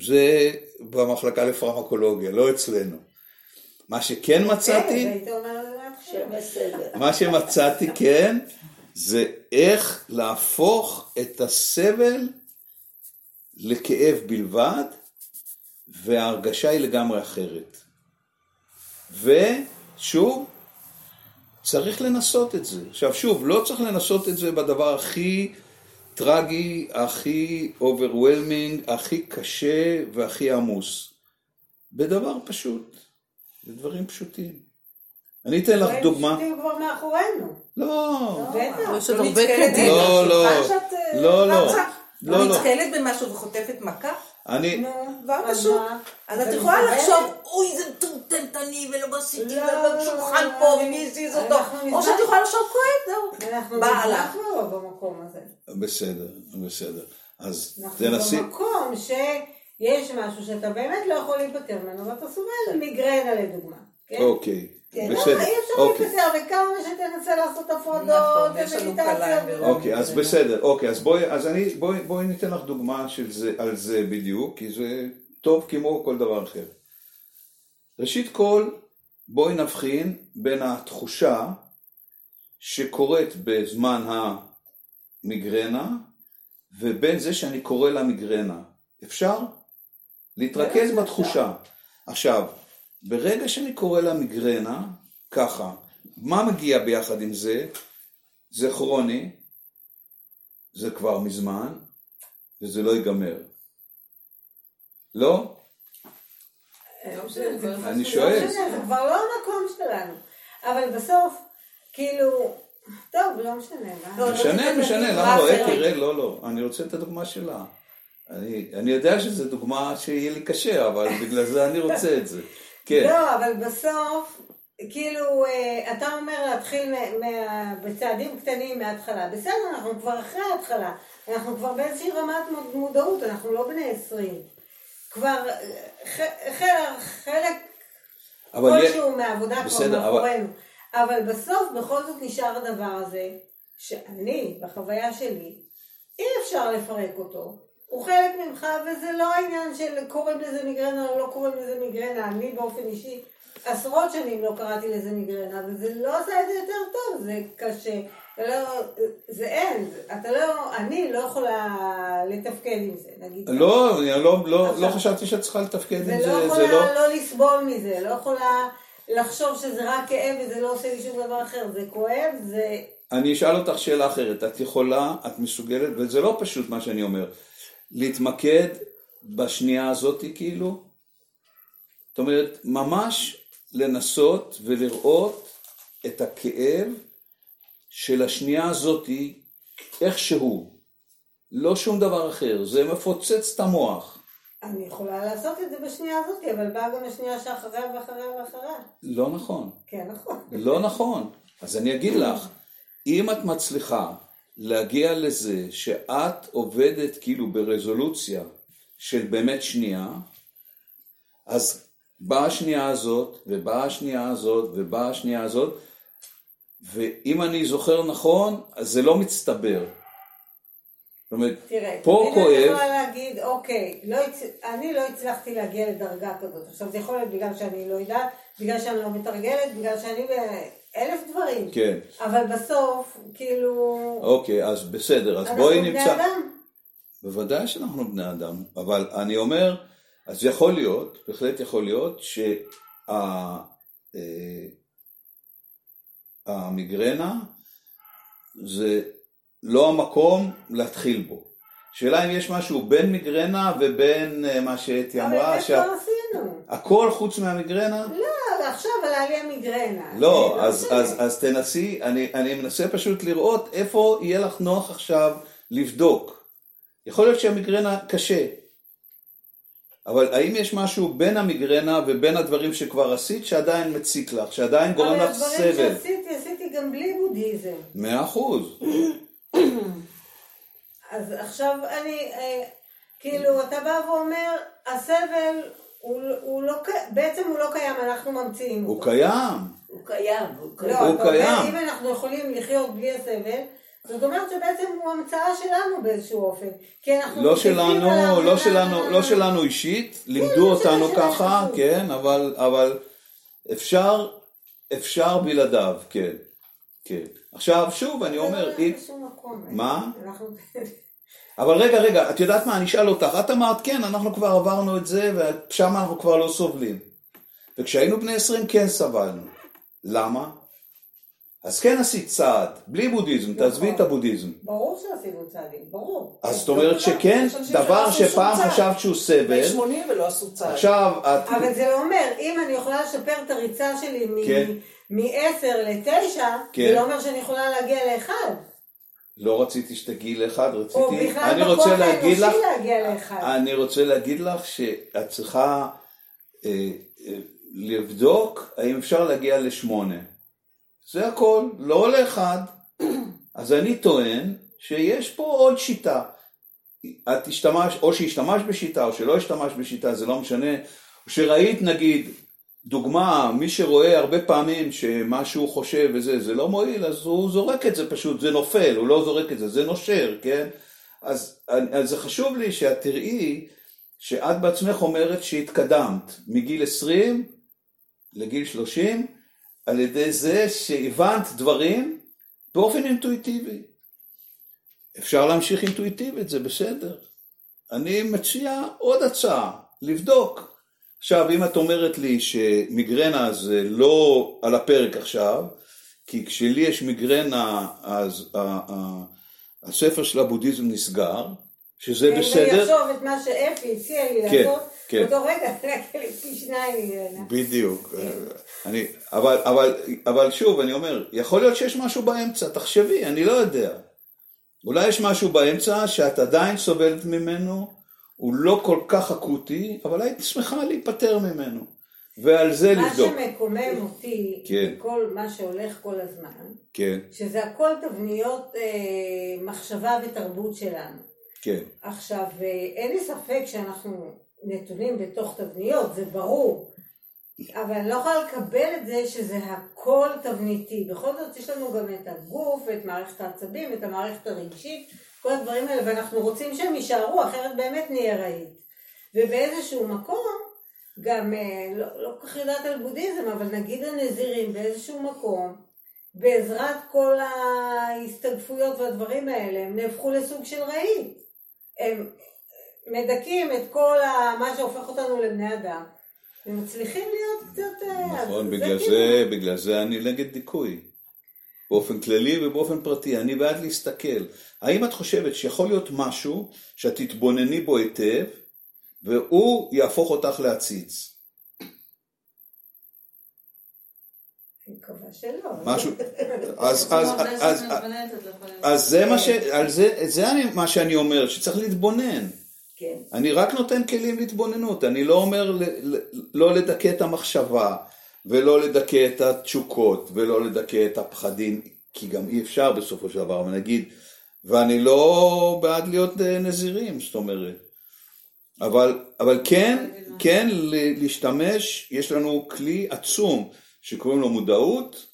זה במחלקה לפרמקולוגיה, לא אצלנו. מה שכן מצאתי, כן. מה שמצאתי כן, זה איך להפוך את הסבל לכאב בלבד, וההרגשה היא לגמרי אחרת. ושוב, צריך לנסות את זה. עכשיו שוב, לא צריך לנסות את זה בדבר הכי טרגי, הכי overwhelming, הכי קשה והכי עמוס. בדבר פשוט, בדברים פשוטים. אני אתן לך דוגמה. דברים פשוטים כבר מאחורינו. לא, בטח. יש עוד לא הרבה נתקלת קדימה. לא, לא, אה, לא, לא? לא, לא. נתקלת במשהו וחוטפת מכה? אני, דבר אז פשוט. אז את יכולה זה לחשוב, אוי, זה מטומטמת אני, ולא עשיתי, לא, ובשולחן לא, פה, ומי הזיז אותו. אנחנו או שאת. יכולה לחשוב, כואב, זהו. אנחנו לא במקום הזה. בסדר, בסדר. אז אנחנו תנסי, במקום שיש משהו שאתה באמת לא יכול להיפטר ממנו, ואתה סובל מיגרנה לדוגמה. כן? אוקיי, כן, בסדר, אי אפשר אוקיי. להיפטר, וכמה שתנסה לעשות הפרדות, נכון, יש לנו ומדיטציה. אוקיי, אז בסדר, אוקיי, אז בואי, אז אני, בואי, בואי ניתן לך דוגמה של זה, על זה בדיוק, כי זה טוב כמו כל דבר אחר. ראשית כל, בואי נבחין בין התחושה שקורית בזמן המיגרנה, ובין זה שאני קורא לה מיגרנה. אפשר? להתרכז בתחושה. עכשיו, ברגע שאני קורא לה מיגרנה, ככה, מה מגיע ביחד עם זה? זה כרוני, זה כבר מזמן, וזה לא ייגמר. לא? אני שואל. לא משנה, זה כבר לא המקום שלנו. אבל בסוף, כאילו, טוב, לא משנה. מה? לא, משנה, משנה, למה לא? אה. תראה, לא, לא. אני רוצה את הדוגמה שלה. אני, אני יודע שזו דוגמה שיהיה לי קשה, אבל בגלל זה אני רוצה את זה. כן. לא, אבל בסוף, כאילו, אה, אתה אומר להתחיל מה- בצעדים קטנים מההתחלה. בסדר, אנחנו כבר אחרי ההתחלה. אנחנו כבר באיזושהי רמת מוד- מודעות, אנחנו לא בני 20. כבר אה, חלק, חלק אבל כלשהו מהעבודה כבר בסדר, אבל- מאחורינו. אבל בסוף בכל זאת נשאר הדבר הזה, שאני, בחוויה שלי, אי אפשר לפרק אותו. הוא חלק ממך, וזה לא העניין של קוראים לזה מיגרנה או לא קוראים לזה מיגרנה. אני באופן אישי עשרות שנים לא קראתי לזה מיגרנה, וזה לא עשה את זה יותר טוב, זה קשה. זה לא, זה אין, אתה לא, אני לא יכולה לתפקד עם זה, נגיד. לא, אני לא, לא, לא. חשבתי שאת צריכה לתפקד עם זה, זה יכולה לא... לא לסבול מזה, לא יכולה לחשוב שזה רק כאב וזה לא עושה לי שום דבר אחר, זה כואב, זה... אני אשאל אותך שאלה אחרת. את יכולה, את מסוגלת, וזה לא פשוט מה שאני אומר, להתמקד בשנייה הזאת כאילו? זאת אומרת, ממש לנסות ולראות את הכאב של השנייה הזאתי איכשהו. לא שום דבר אחר, זה מפוצץ את המוח. אני יכולה לעשות את זה בשנייה הזאת, אבל באה גם השנייה שאחריה ואחריה ואחריה. לא נכון. כן, נכון. לא נכון. אז אני אגיד לך, אם את מצליחה להגיע לזה שאת עובדת כאילו ברזולוציה של באמת שנייה, אז באה השנייה הזאת, ובאה השנייה הזאת, ובאה השנייה הזאת, ואם אני זוכר נכון, אז זה לא מצטבר. זאת אומרת, תראה, פה תמיד אני כואב, יכולה להגיד, אוקיי, לא הצ... אני לא הצלחתי להגיע לדרגה כזאת. עכשיו, זה יכול להיות בגלל שאני לא יודעת, בגלל שאני לא מתרגלת, בגלל שאני באלף דברים. כן, אבל בסוף, כאילו... אוקיי, אז בסדר, אז אנחנו בואי בני נמצא... אדם. בוודאי שאנחנו בני אדם, אבל אני אומר, אז יכול להיות, בהחלט יכול להיות, שהמיגרנה זה לא המקום להתחיל בו. שאלה אם יש משהו בין מיגרנה ובין אה, מה שאתי אבל אמרה, זה שאת... כבר עשינו. הכל חוץ מהמיגרנה? לא, עכשיו עלה לי המיגרנה. לא, זה אז, משנה. אז, אז תנסי, אני, אני מנסה פשוט לראות איפה יהיה לך נוח עכשיו לבדוק. יכול להיות שהמיגרנה קשה, אבל האם יש משהו בין המיגרנה ובין הדברים שכבר עשית שעדיין מציק לך, שעדיין גורם אבל לך הדברים סבל? שעשיתי, עשיתי גם בלי בודהיזם. מאה אחוז. אז עכשיו אני, אה, כאילו, אתה בא ואומר, הסבל הוא, הוא לא, בעצם הוא לא קיים, אנחנו ממציאים הוא אותו. קיים. הוא קיים, הוא קיים. לא, הוא קיים. אם אנחנו יכולים לחיות בלי הסבל, זאת אומרת שבעצם הוא המצאה שלנו באיזשהו אופן. כי אנחנו לא שלנו, לא שלנו, לא שלנו אישית, לימדו לא אותנו ככה. כן, אבל, אבל אפשר, אפשר בלעדיו, כן, כן. עכשיו, שוב, אני זה לא אומר, הולך אם, לשום מקום. מה? אנחנו... אבל רגע, רגע, את יודעת מה, אני אשאל אותך, את אמרת, כן, אנחנו כבר עברנו את זה, ושם אנחנו כבר לא סובלים. וכשהיינו בני 20 כן סבלנו. למה? אז כן עשית צעד, בלי בודהיזם, תעזבי נכון. את הבודהיזם. ברור שעשינו צעדים, ברור. אז זאת אומרת שכן, דבר שפעם. חשבת שהוא סבל, בני 80 ולא עשו צעד. עכשיו את... אבל זה אומר, אם אני יכולה לשפר את הריצה שלי מ- כן. מ-10 ל-9, כן. זה לא אומר שאני יכולה להגיע לאחד. לא רציתי שתגיעי לאחד, או רציתי, בכלל אני רוצה להגיד לך, האנושי להגיע לאחד. אני רוצה להגיד לך שאת צריכה אה, אה, לבדוק האם אפשר להגיע לשמונה. זה הכל, לא לאחד. אז אני טוען שיש פה עוד שיטה. את השתמש, או שהשתמש בשיטה או שלא השתמש בשיטה, זה לא משנה. או שראית נגיד, דוגמה, מי שרואה הרבה פעמים שמה שהוא חושב וזה, זה לא מועיל, אז הוא זורק את זה פשוט, זה נופל, הוא לא זורק את זה, זה נושר, כן? אז, אז זה חשוב לי שאת תראי שאת בעצמך אומרת שהתקדמת מגיל 20 לגיל 30 על ידי זה שהבנת דברים באופן אינטואיטיבי. אפשר להמשיך אינטואיטיבית, זה בסדר. אני מציע עוד הצעה, לבדוק. עכשיו, אם את אומרת לי שמיגרנה זה לא על הפרק עכשיו, כי כשלי יש מיגרנה, אז הספר של הבודהיזם נסגר, שזה אני בסדר. אחשוב את מה שאפי הציע לי כן, לעשות, כן. באותו רגע, פי שניים מיגרנה. בדיוק. אני, אבל, אבל, אבל שוב, אני אומר, יכול להיות שיש משהו באמצע, תחשבי, אני לא יודע. אולי יש משהו באמצע שאת עדיין סובלת ממנו, הוא לא כל כך אקוטי, אבל היית שמחה להיפטר ממנו. ועל זה מה לבדוק. שמקומם אותי, כן. כל מה שהולך כל הזמן, כן, שזה הכל תבניות אה, מחשבה ותרבות שלנו. כן, עכשיו, אה, אין לי ספק שאנחנו נתונים בתוך תבניות, זה ברור. אבל אני לא יכולה לקבל את זה שזה הכל תבניתי. בכל זאת יש לנו גם את הגוף ואת מערכת העצבים, את המערכת הרגשית, כל הדברים האלה, ואנחנו רוצים שהם יישארו, אחרת באמת נהיה רהיט. ובאיזשהו מקום, גם, אה, לא, לא כל כך יודעת על בודהיזם, אבל נגיד הנזירים באיזשהו מקום, בעזרת כל ההסתגפויות והדברים האלה, הם נהפכו לסוג של רהיט. הם מדכאים את כל ה... מה שהופך אותנו לבני אדם. הם מצליחים להיות קצת... אה, נכון, בגלל כאילו- זה, בגלל זה אני נגד דיכוי. באופן כללי ובאופן פרטי, אני בעד להסתכל. האם את חושבת שיכול להיות משהו שאת תתבונני בו היטב, והוא יהפוך אותך לעציץ? אני מקווה שלא. משהו, אז, אז, לא אז זה מה ש... על זה, זה אני, מה שאני אומר, שצריך להתבונן. כן. אני רק נותן כלים להתבוננות, אני לא אומר ל, ל, לא לדכא את המחשבה, ולא לדכא את התשוקות, ולא לדכא את הפחדים, כי גם אי אפשר בסופו של דבר, אבל נגיד, ואני לא בעד להיות אה, נזירים, זאת אומרת. אבל, אבל כן, כן להשתמש, יש לנו כלי עצום שקוראים לו מודעות,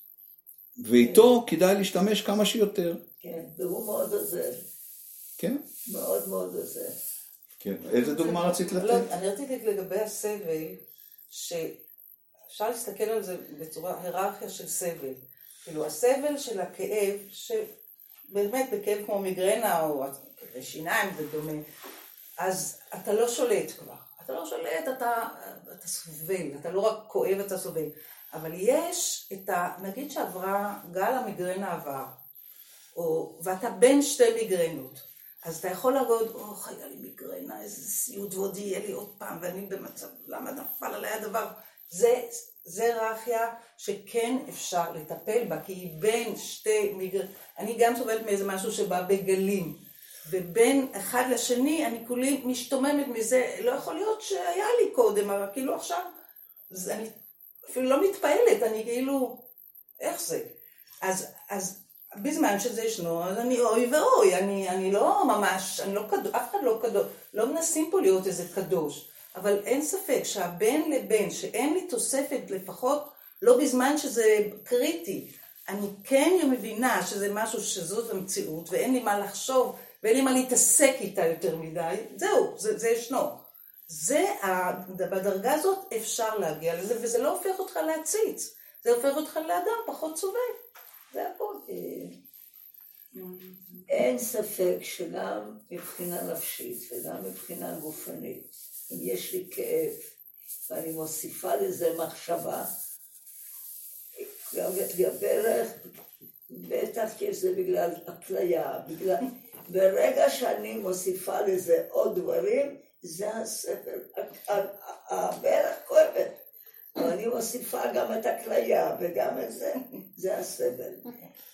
ואיתו כדאי להשתמש כמה שיותר. כן, והוא מאוד עוזר. כן? מאוד מאוד עוזר. כן. איזה דוגמה רצית לא, לתת? אני רציתי לגבי הסבל, שאפשר להסתכל על זה בצורה, היררכיה של סבל. כאילו הסבל של הכאב, שבאמת בכאב כמו מיגרנה או שיניים זה דומה, אז אתה לא שולט כבר. אתה לא שולט, אתה, אתה סובל, אתה לא רק כואב, אתה סובל. אבל יש את ה... נגיד שעברה, גל המיגרנה עבר, או, ואתה בין שתי מיגרנות. אז אתה יכול להגיד, אוח, היה לי מיגרנה, איזה סיוט ועוד יהיה לי עוד פעם, ואני במצב, למה נפל עליי הדבר? זה, זה היררכיה שכן אפשר לטפל בה, כי היא בין שתי מיגרנות, אני גם סובלת מאיזה משהו שבא בגלים, ובין אחד לשני אני כולי משתוממת מזה, לא יכול להיות שהיה לי קודם, אבל כאילו עכשיו, זה, אני אפילו לא מתפעלת, אני כאילו, איך זה? אז, אז בזמן שזה ישנו, אז אני אוי ואוי, אני, אני לא ממש, אני לא קדוש, אף אחד לא קדוש, לא מנסים פה להיות איזה קדוש, אבל אין ספק שהבין לבין, שאין לי תוספת לפחות, לא בזמן שזה קריטי, אני כן מבינה שזה משהו שזאת המציאות, ואין לי מה לחשוב, ואין לי מה להתעסק איתה יותר מדי, זהו, זה, זה ישנו. זה, בדרגה הזאת אפשר להגיע לזה, וזה לא הופך אותך להציץ, זה הופך אותך לאדם פחות סובל. זה הכל. אין ספק שגם מבחינה נפשית וגם מבחינה גופנית, אם יש לי כאב ואני מוסיפה לזה מחשבה, גם בערך, בטח כי זה בגלל הכליה, בגלל... ברגע שאני מוסיפה לזה עוד דברים, זה הסבל, הברך כואבת. אבל אני מוסיפה גם את הכליה וגם את זה, זה הסבל.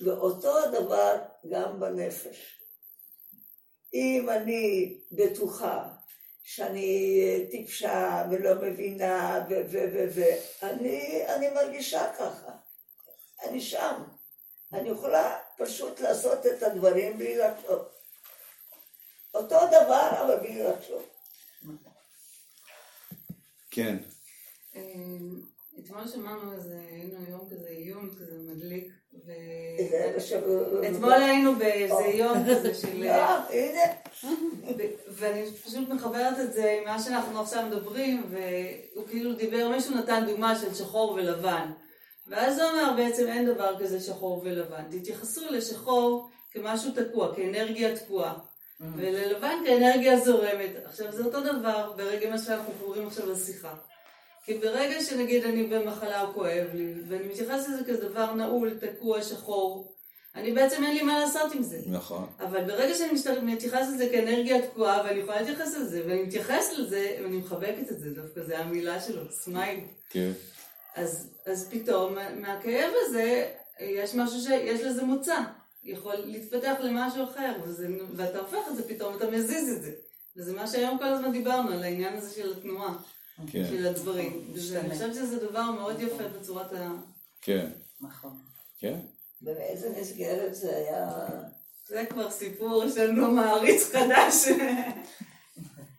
ואותו הדבר גם בנפש. אם אני בטוחה שאני טיפשה ולא מבינה ו... ו... ו... ו... אני, אני מרגישה ככה. אני שם. אני יכולה פשוט לעשות את הדברים בלי לחשוב. אותו דבר, אבל בלי לחשוב. כן. אמ, אתמול שמענו איזה, היינו היום כזה עיון כזה מדליק. אתמול היינו באיזה יום כזה של... ואני פשוט מחברת את זה עם מה שאנחנו עכשיו מדברים, והוא כאילו דיבר, מישהו נתן דוגמה של שחור ולבן. ואז הוא אומר בעצם אין דבר כזה שחור ולבן. תתייחסו לשחור כמשהו תקוע, כאנרגיה תקועה. וללבן כאנרגיה זורמת. עכשיו זה אותו דבר ברגע מה שאנחנו קוראים עכשיו לשיחה. כי ברגע שנגיד אני במחלה או כואב לי, ואני מתייחסת לזה כדבר נעול, תקוע, שחור, אני בעצם אין לי מה לעשות עם זה. נכון. אבל ברגע שאני מתייחסת לזה כאנרגיה תקועה, ואני יכולה להתייחס לזה, ואני מתייחסת לזה, ואני מחבקת את זה, דווקא זה המילה שלו, סמייל. כן. אז, אז פתאום מהכאב הזה, יש משהו שיש לזה מוצא. יכול להתפתח למשהו אחר, וזה, ואתה הופך את זה פתאום, אתה מזיז את זה. וזה מה שהיום כל הזמן דיברנו, על העניין הזה של התנועה. כן. של הדברים. אני חושבת שזה דבר מאוד יפה בצורת ה... כן. נכון. כן. ובאיזה מסגרת זה היה... זה כבר סיפור של נו מעריץ חדש.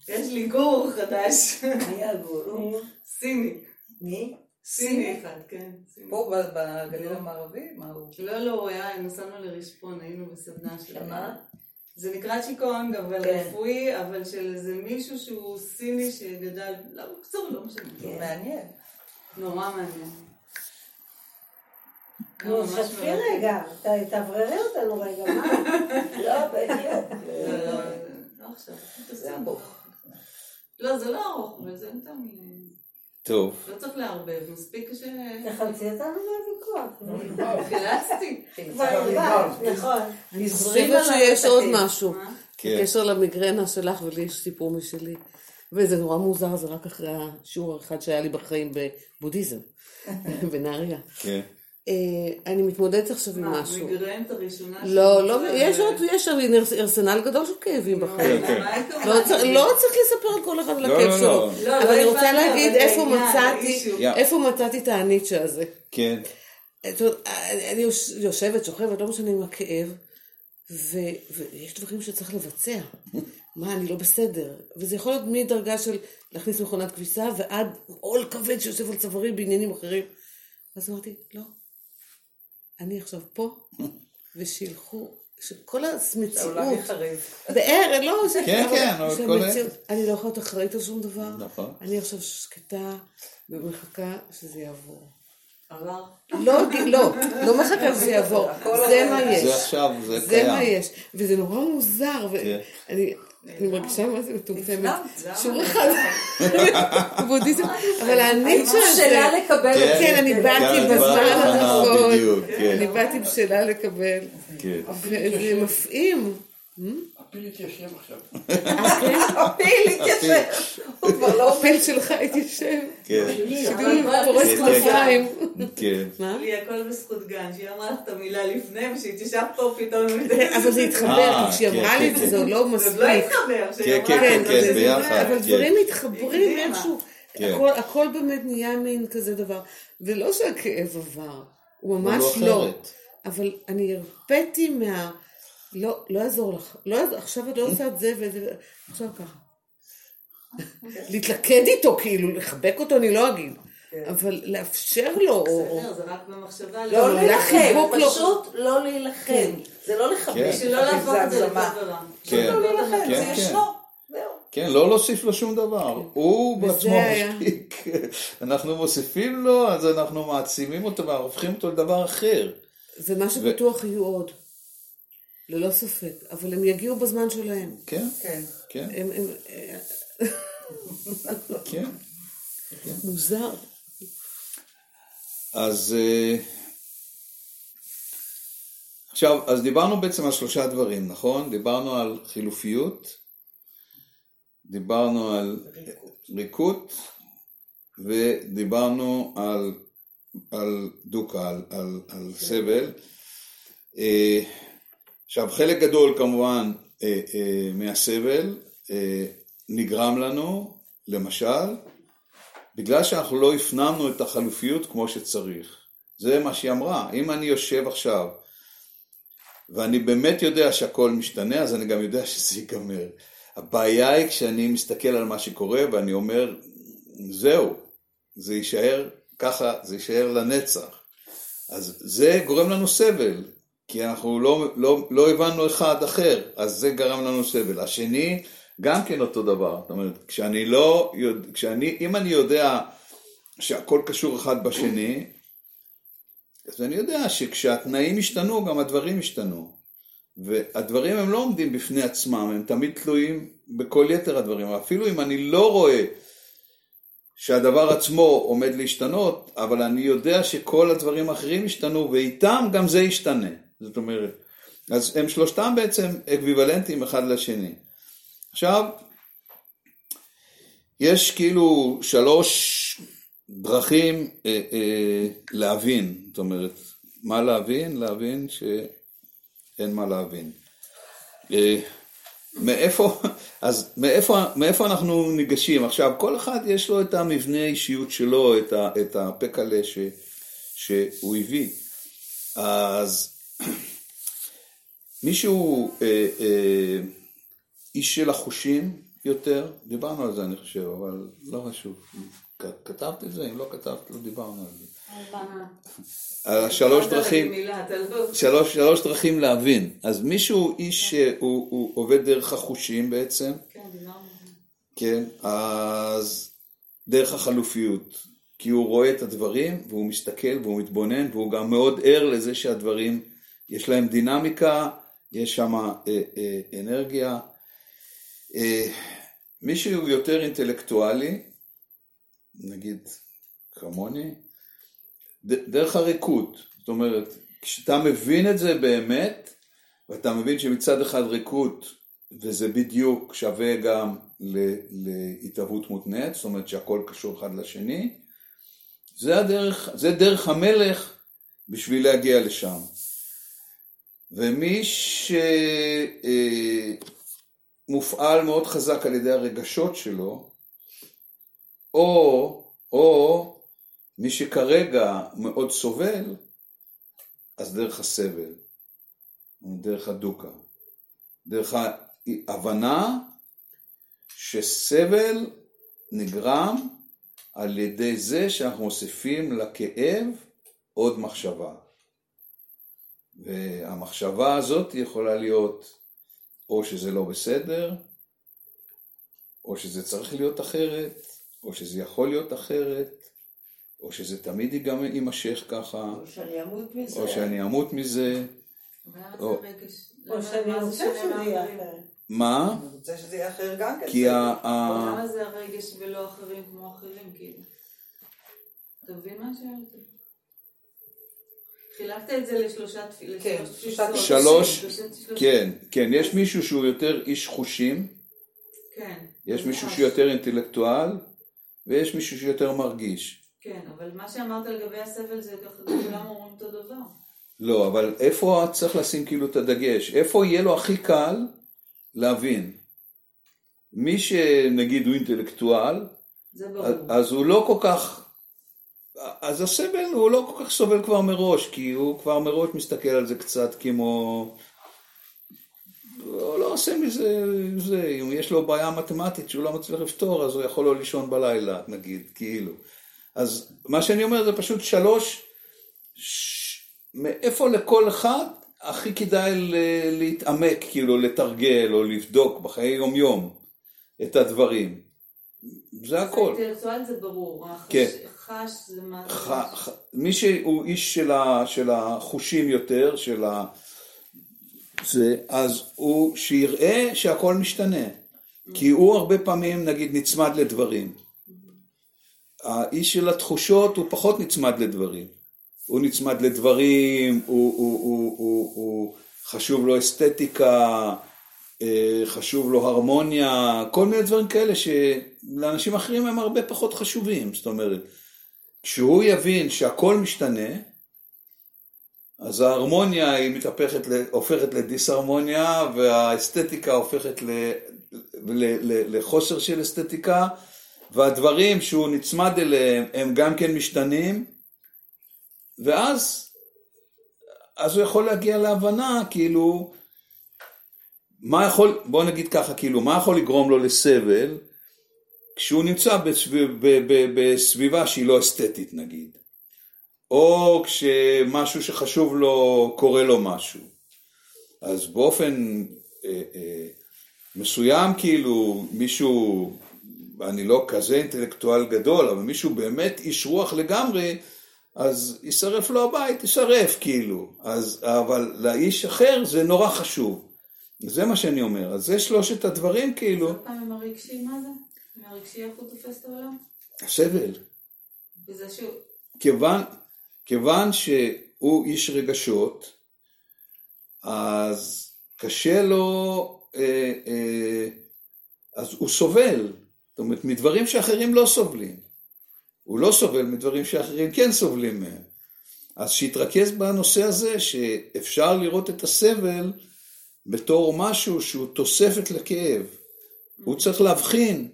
יש לי גור חדש. מי הגור? סיני. מי? סיני אחד, כן. פה בגליל המערבי? מה הוא? לא, לא, הוא היה, נסענו לרשפון, היינו בסדנה שלו. זה נקרא צ'יקונג, אבל כן. רפואי, אבל של איזה מישהו שהוא סיני שגדל, לא, בקצור, לא משנה. כן. מעניין. נורא מעניין. נו, ממש שתפי. רגע, ת- תאווררי אותנו רגע, מה? לא, בדיוק. לא, לא, לא עכשיו. זה ארוך. לא, זה לא ארוך, אבל זה נתן לי... טוב. לא צריך לערבב, מספיק ש... תחלצי אותנו מהוויכוח. חילצתי. כבר הבנת, נכון. אני עוזרים חושבת שיש. עוד משהו. כן. בקשר למיגרנה שלך, ולי יש סיפור משלי. וזה נורא מוזר, זה רק אחרי השיעור האחד שהיה לי בחיים בבודהיזם, בנהריה. כן. אה, אני מתמודדת עכשיו עם מה, משהו. מיגרנת הראשונה לא, לא, שנמצאה יש עוד, יש שם ארסנל גדול של כאבים נו, בחיים. מה? לא צריך- לא צריך לספר על כל אחד על לא, הכאב לא, שלו. לא. לא, אבל לא אני רוצה להגיד איפה מצאתי, את הניטשה הזה. כן. אני אני יוש- יושבת, שוכבת, לא משנה עם הכאב, ויש דברים שצריך לבצע. מה, אני לא בסדר. וזה יכול להיות מדרגה של להכניס מכונת כביסה ועד עול כבד שיושב על צווארי בעניינים אחרים. אז אמרתי, לא. אני עכשיו פה, ושילכו, שכל המציאות, העולם יחרב. בערך, לא, זה כן, אבל- כן, אבל כל שהמציאות- אני לא יכולה להיות אחראית על שום דבר. נכון. אני עכשיו שקטה ומחכה שזה יעבור. לא, לא, לא מחכה שזה יעבור, זה מה יש. זה עכשיו, זה זה קיים. מה יש. וזה נורא מוזר, כן. ואני אני מרגישה מה זה מטומטמת. שיעור אחד, בודהיזם, אבל הזה, בשלה לקבל את זה. כן, אני באתי כן, בזמן הנכון, כן. אני באתי בשלה לקבל, כן. וזה מפעים. הפיל התיישב עכשיו. הפיל התיישב. הוא כבר לא הפיל שלך התיישב. כן, שתדעי, פורס כן, כנפיים. כן. מה? לי הכל בזכות גן, שהיא אמרה לך את המילה לפני, ושהתיישבת פה פתאום. אבל זה התחבר, אה, כי כשהיא כן, אמרה לי את כן, זה, זה עוד לא זה עוד לא מספיק. התחבר. שהיא כן, אמרה כן, כן, זה- זה- ביחד. אבל כן. דברים מתחברים. איכשהו. כן. הכל- באמת נהיה מין כזה דבר. ולא שהכאב עבר, הוא ממש לא לא. אבל אני הרפאתי מה... לא, לא יעזור לך. לא יעזור, עכשיו את לא עושה את זה ואת זה. עכשיו ככה. להתלכד איתו, כאילו, לחבק אותו אני לא אגיד. אבל לאפשר לו, בסדר, זה רק במחשבה. לא, לא היה להילחם, לא- פשוט לא להילחם. זה לא לחבק. כן. בשביל לא להפוך את זה זה לכל הגזמה. דבר. כן. לא להילחם, כן, זה כן. ישנו. כן, לא להוסיף לו שום דבר. הוא וזה בעצמו היה. משתיק. אנחנו מוסיפים לו, אז אנחנו מעצימים אותו והופכים אותו לדבר אחר. ומה שבטוח יהיו עוד. ללא ספק. אבל הם יגיעו בזמן שלהם. כן, כן. כן, הם... הם אה, כן. מוזר. אז אה, עכשיו, אז דיברנו בעצם על שלושה דברים, נכון? דיברנו על חילופיות, דיברנו על ריקות, ודיברנו על, על דוקה, על, על, על סבל. עכשיו, חלק גדול כמובן אה, אה, מהסבל אה, נגרם לנו, למשל, בגלל שאנחנו לא הפנמנו את החלופיות כמו שצריך. זה מה שהיא אמרה. אם אני יושב עכשיו ואני באמת יודע שהכל משתנה, אז אני גם יודע שזה ייגמר. הבעיה היא כשאני מסתכל על מה שקורה ואני אומר, זהו, זה יישאר ככה, זה יישאר לנצח. אז זה גורם לנו סבל, כי אנחנו לא, לא, לא הבנו אחד אחר, אז זה גרם לנו סבל. השני, גם כן אותו דבר. זאת אומרת, כשאני לא כשאני, אם אני יודע שהכל קשור אחד בשני, אז אני יודע שכשהתנאים השתנו, גם הדברים השתנו. והדברים הם לא עומדים בפני עצמם, הם תמיד תלויים בכל יתר הדברים. אפילו אם אני לא רואה שהדבר עצמו עומד להשתנות, אבל אני יודע שכל הדברים האחרים השתנו, ואיתם גם זה ישתנה. זאת אומרת, אז הם שלושתם בעצם אקוויוולנטיים אחד לשני. עכשיו, יש כאילו שלוש דרכים אה, אה, להבין, זאת אומרת, מה להבין? להבין שאין מה להבין. אה, מאיפה, אז מאיפה, מאיפה אנחנו ניגשים? עכשיו, כל אחד יש לו את המבנה אישיות שלו, את, ה, את הפקלה שהוא הביא. אז מישהו אה, אה, איש של החושים יותר, דיברנו על זה אני חושב, אבל לא חשוב. כתבת את זה? אם לא כתבת, לא דיברנו על זה. על דרכים. מילה, אתה לא- שלוש, שלוש דרכים להבין. אז מישהו איש שהוא הוא עובד דרך החושים בעצם, כן, דיברנו. כן, אז דרך החלופיות. כי הוא רואה את הדברים והוא מסתכל והוא מתבונן והוא גם מאוד ער לזה שהדברים יש להם דינמיקה, יש שם אה, אה, אנרגיה. אה, מי שהוא יותר אינטלקטואלי, נגיד כמוני, דרך הריקות. זאת אומרת, כשאתה מבין את זה באמת, ואתה מבין שמצד אחד ריקות, וזה בדיוק שווה גם להתהוות מותנית, זאת אומרת שהכל קשור אחד לשני, זה הדרך, זה דרך המלך בשביל להגיע לשם. ומי שמופעל מאוד חזק על ידי הרגשות שלו, או, או מי שכרגע מאוד סובל, אז דרך הסבל, דרך הדוקה, דרך ההבנה שסבל נגרם על ידי זה שאנחנו מוסיפים לכאב עוד מחשבה. והמחשבה הזאת יכולה להיות או שזה לא בסדר, או שזה צריך להיות אחרת, או שזה יכול להיות אחרת, או שזה תמיד גם יימשך ככה, או שאני אמות מזה. או שאני אמות מזה. או- שאני רוצה שזה יהיה? אחרת. מה? אני רוצה שזה יהיה אחר גם כן. כי ה... ה- למה זה הרגש ולא אחרים כמו אחרים, כאילו? אתה מבין מה שאלתי? חילקת את זה לשלושה תפילות. כן, שלושה. שלוש, שלושה- שלושה- כן, כן, יש מישהו שהוא יותר איש חושים, כן. יש מישהו. שהוא יותר אינטלקטואל, ויש מישהו שיותר מרגיש. כן, אבל מה שאמרת לגבי הסבל זה ככה, כולם אומרים אותו דבר. לא, אבל איפה צריך לשים כאילו את הדגש? איפה יהיה לו הכי קל להבין? מי שנגיד הוא אינטלקטואל, אז הוא לא כל כך, אז הסבל הוא לא כל כך סובל כבר מראש, כי הוא כבר מראש מסתכל על זה קצת כמו, הוא לא עושה מזה, זה, אם יש לו בעיה מתמטית שהוא לא מצליח לפתור, אז הוא יכול לא לישון בלילה, נגיד, כאילו. אז מה שאני אומר זה פשוט שלוש, ש... מאיפה לכל אחד הכי כדאי ל- להתעמק, כאילו לתרגל או לבדוק בחיי יום יום את הדברים. זה הכל. אינטלקטואל זה ברור. כן. חש זה מה... ח- מי שהוא איש של, ה, של החושים יותר, של ה... זה, אז הוא שיראה שהכל משתנה. כי הוא הרבה פעמים נגיד נצמד לדברים. האיש של התחושות הוא פחות נצמד לדברים. הוא נצמד לדברים, הוא, הוא, הוא, הוא, הוא חשוב לו אסתטיקה, אה, חשוב לו הרמוניה, כל מיני דברים כאלה שלאנשים אחרים הם הרבה פחות חשובים. זאת אומרת, כשהוא יבין שהכל משתנה, אז ההרמוניה היא מתהפכת, הופכת לדיסהרמוניה, והאסתטיקה הופכת ל, ל, ל, לחוסר של אסתטיקה, והדברים שהוא נצמד אליהם הם גם כן משתנים, ואז אז הוא יכול להגיע להבנה, כאילו, מה יכול, בוא נגיד ככה, כאילו, מה יכול לגרום לו לסבל, כשהוא נמצא בסביב, בסביבה שהיא לא אסתטית נגיד, או כשמשהו שחשוב לו קורה לו משהו. אז באופן אה, אה, מסוים כאילו מישהו, אני לא כזה אינטלקטואל גדול, אבל מישהו באמת איש רוח לגמרי, אז יישרף לו הבית, יישרף כאילו. אז, אבל לאיש אחר זה נורא חשוב. זה מה שאני אומר. אז זה שלושת הדברים כאילו. הרגשי, מה זה? עם הרגשי איך הוא תופס את העולם? הסבל. בזה שהוא... כיוון, כיוון שהוא איש רגשות, אז קשה לו, אה, אה, אז הוא סובל, זאת אומרת, מדברים שאחרים לא סובלים. הוא לא סובל מדברים שאחרים כן סובלים מהם. אז שיתרכז בנושא הזה, שאפשר לראות את הסבל בתור משהו שהוא תוספת לכאב. הוא צריך להבחין,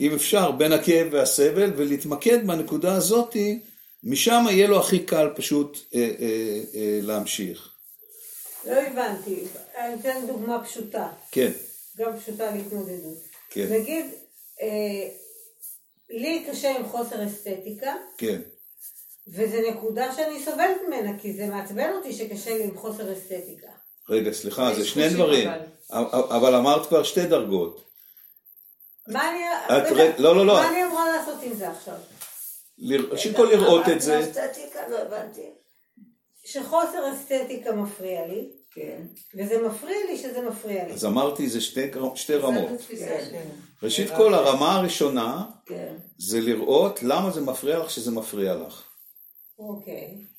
אם אפשר, בין הכאב והסבל, ולהתמקד בנקודה הזאתי, משם יהיה לו הכי קל פשוט אה, אה, אה, להמשיך. לא הבנתי. אני אתן דוגמה פשוטה. כן, גם פשוטה להתמודדות. כן. נגיד, אה, לי קשה עם חוסר אסתטיקה, כן. וזו נקודה שאני סובלת ממנה, כי זה מעצבן אותי שקשה לי עם חוסר אסתטיקה. רגע, סליחה, זה שני דברים. אבל. אבל אמרת כבר שתי דרגות. מה אני... לא, לא, לא. מה אני אמורה לעשות עם זה עכשיו? ראשית כל לראות את זה. שחוסר אסתטיקה מפריע לי, כן. וזה מפריע לי שזה מפריע לי. אז אמרתי, זה שתי, שתי רמות. כן. ראשית כל, הרמה הראשונה כן. זה לראות למה זה מפריע לך שזה מפריע לך. אוקיי.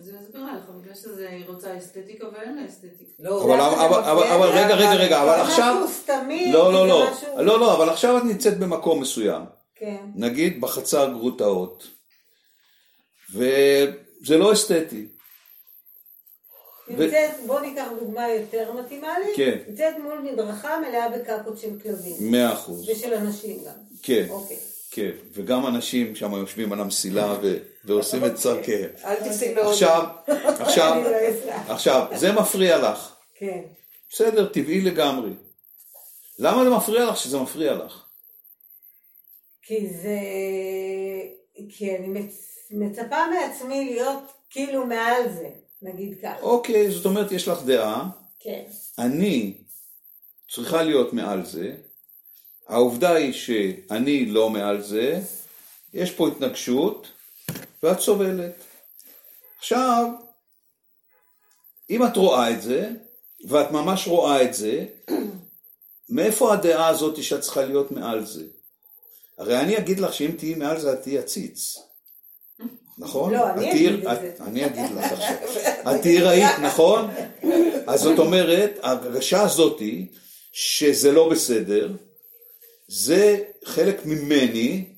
אז היא מסבירה לך, בגלל שזה, היא רוצה אסתטיקה ואין לה אסתטיקה. לא, אבל? רגע, רגע, רגע, אבל עכשיו... משהו סתמי, לא, לא, לא. לא, לא, אבל עכשיו את נמצאת במקום מסוים. כן. נגיד בחצר גרוטאות. וזה לא אסתטי. נמצאת, בוא ניקח דוגמה יותר מתאימה לי. כן. נמצאת מול מדרכה מלאה בקקות של כלבים. מאה אחוז. ושל אנשים גם. כן, אוקיי. כן. וגם אנשים שם יושבים על המסילה ו- ועושים את צורכיהם. אל תיסעי מאוד. עכשיו, עכשיו, לא. עכשיו, זה מפריע לך. כן. בסדר, טבעי לגמרי. למה זה מפריע לך שזה מפריע לך? כי זה... כי אני מצ- מצפה מעצמי להיות כאילו מעל זה, נגיד ככה. אוקיי, זאת אומרת, יש לך דעה, כן. אני צריכה להיות מעל זה, העובדה היא שאני לא מעל זה, יש פה התנגשות, ואת סובלת. עכשיו, אם את רואה את זה, ואת ממש רואה את זה, מאיפה הדעה הזאת שאת צריכה להיות מעל זה? הרי אני אגיד לך שאם תהיי מעל זה את תהיי עציץ. נכון? לא, אני אגיד את זה. אני אגיד לך עכשיו. את תהיי ראית, נכון? אז זאת אומרת, ההרגשה הזאתי, שזה לא בסדר, זה חלק ממני,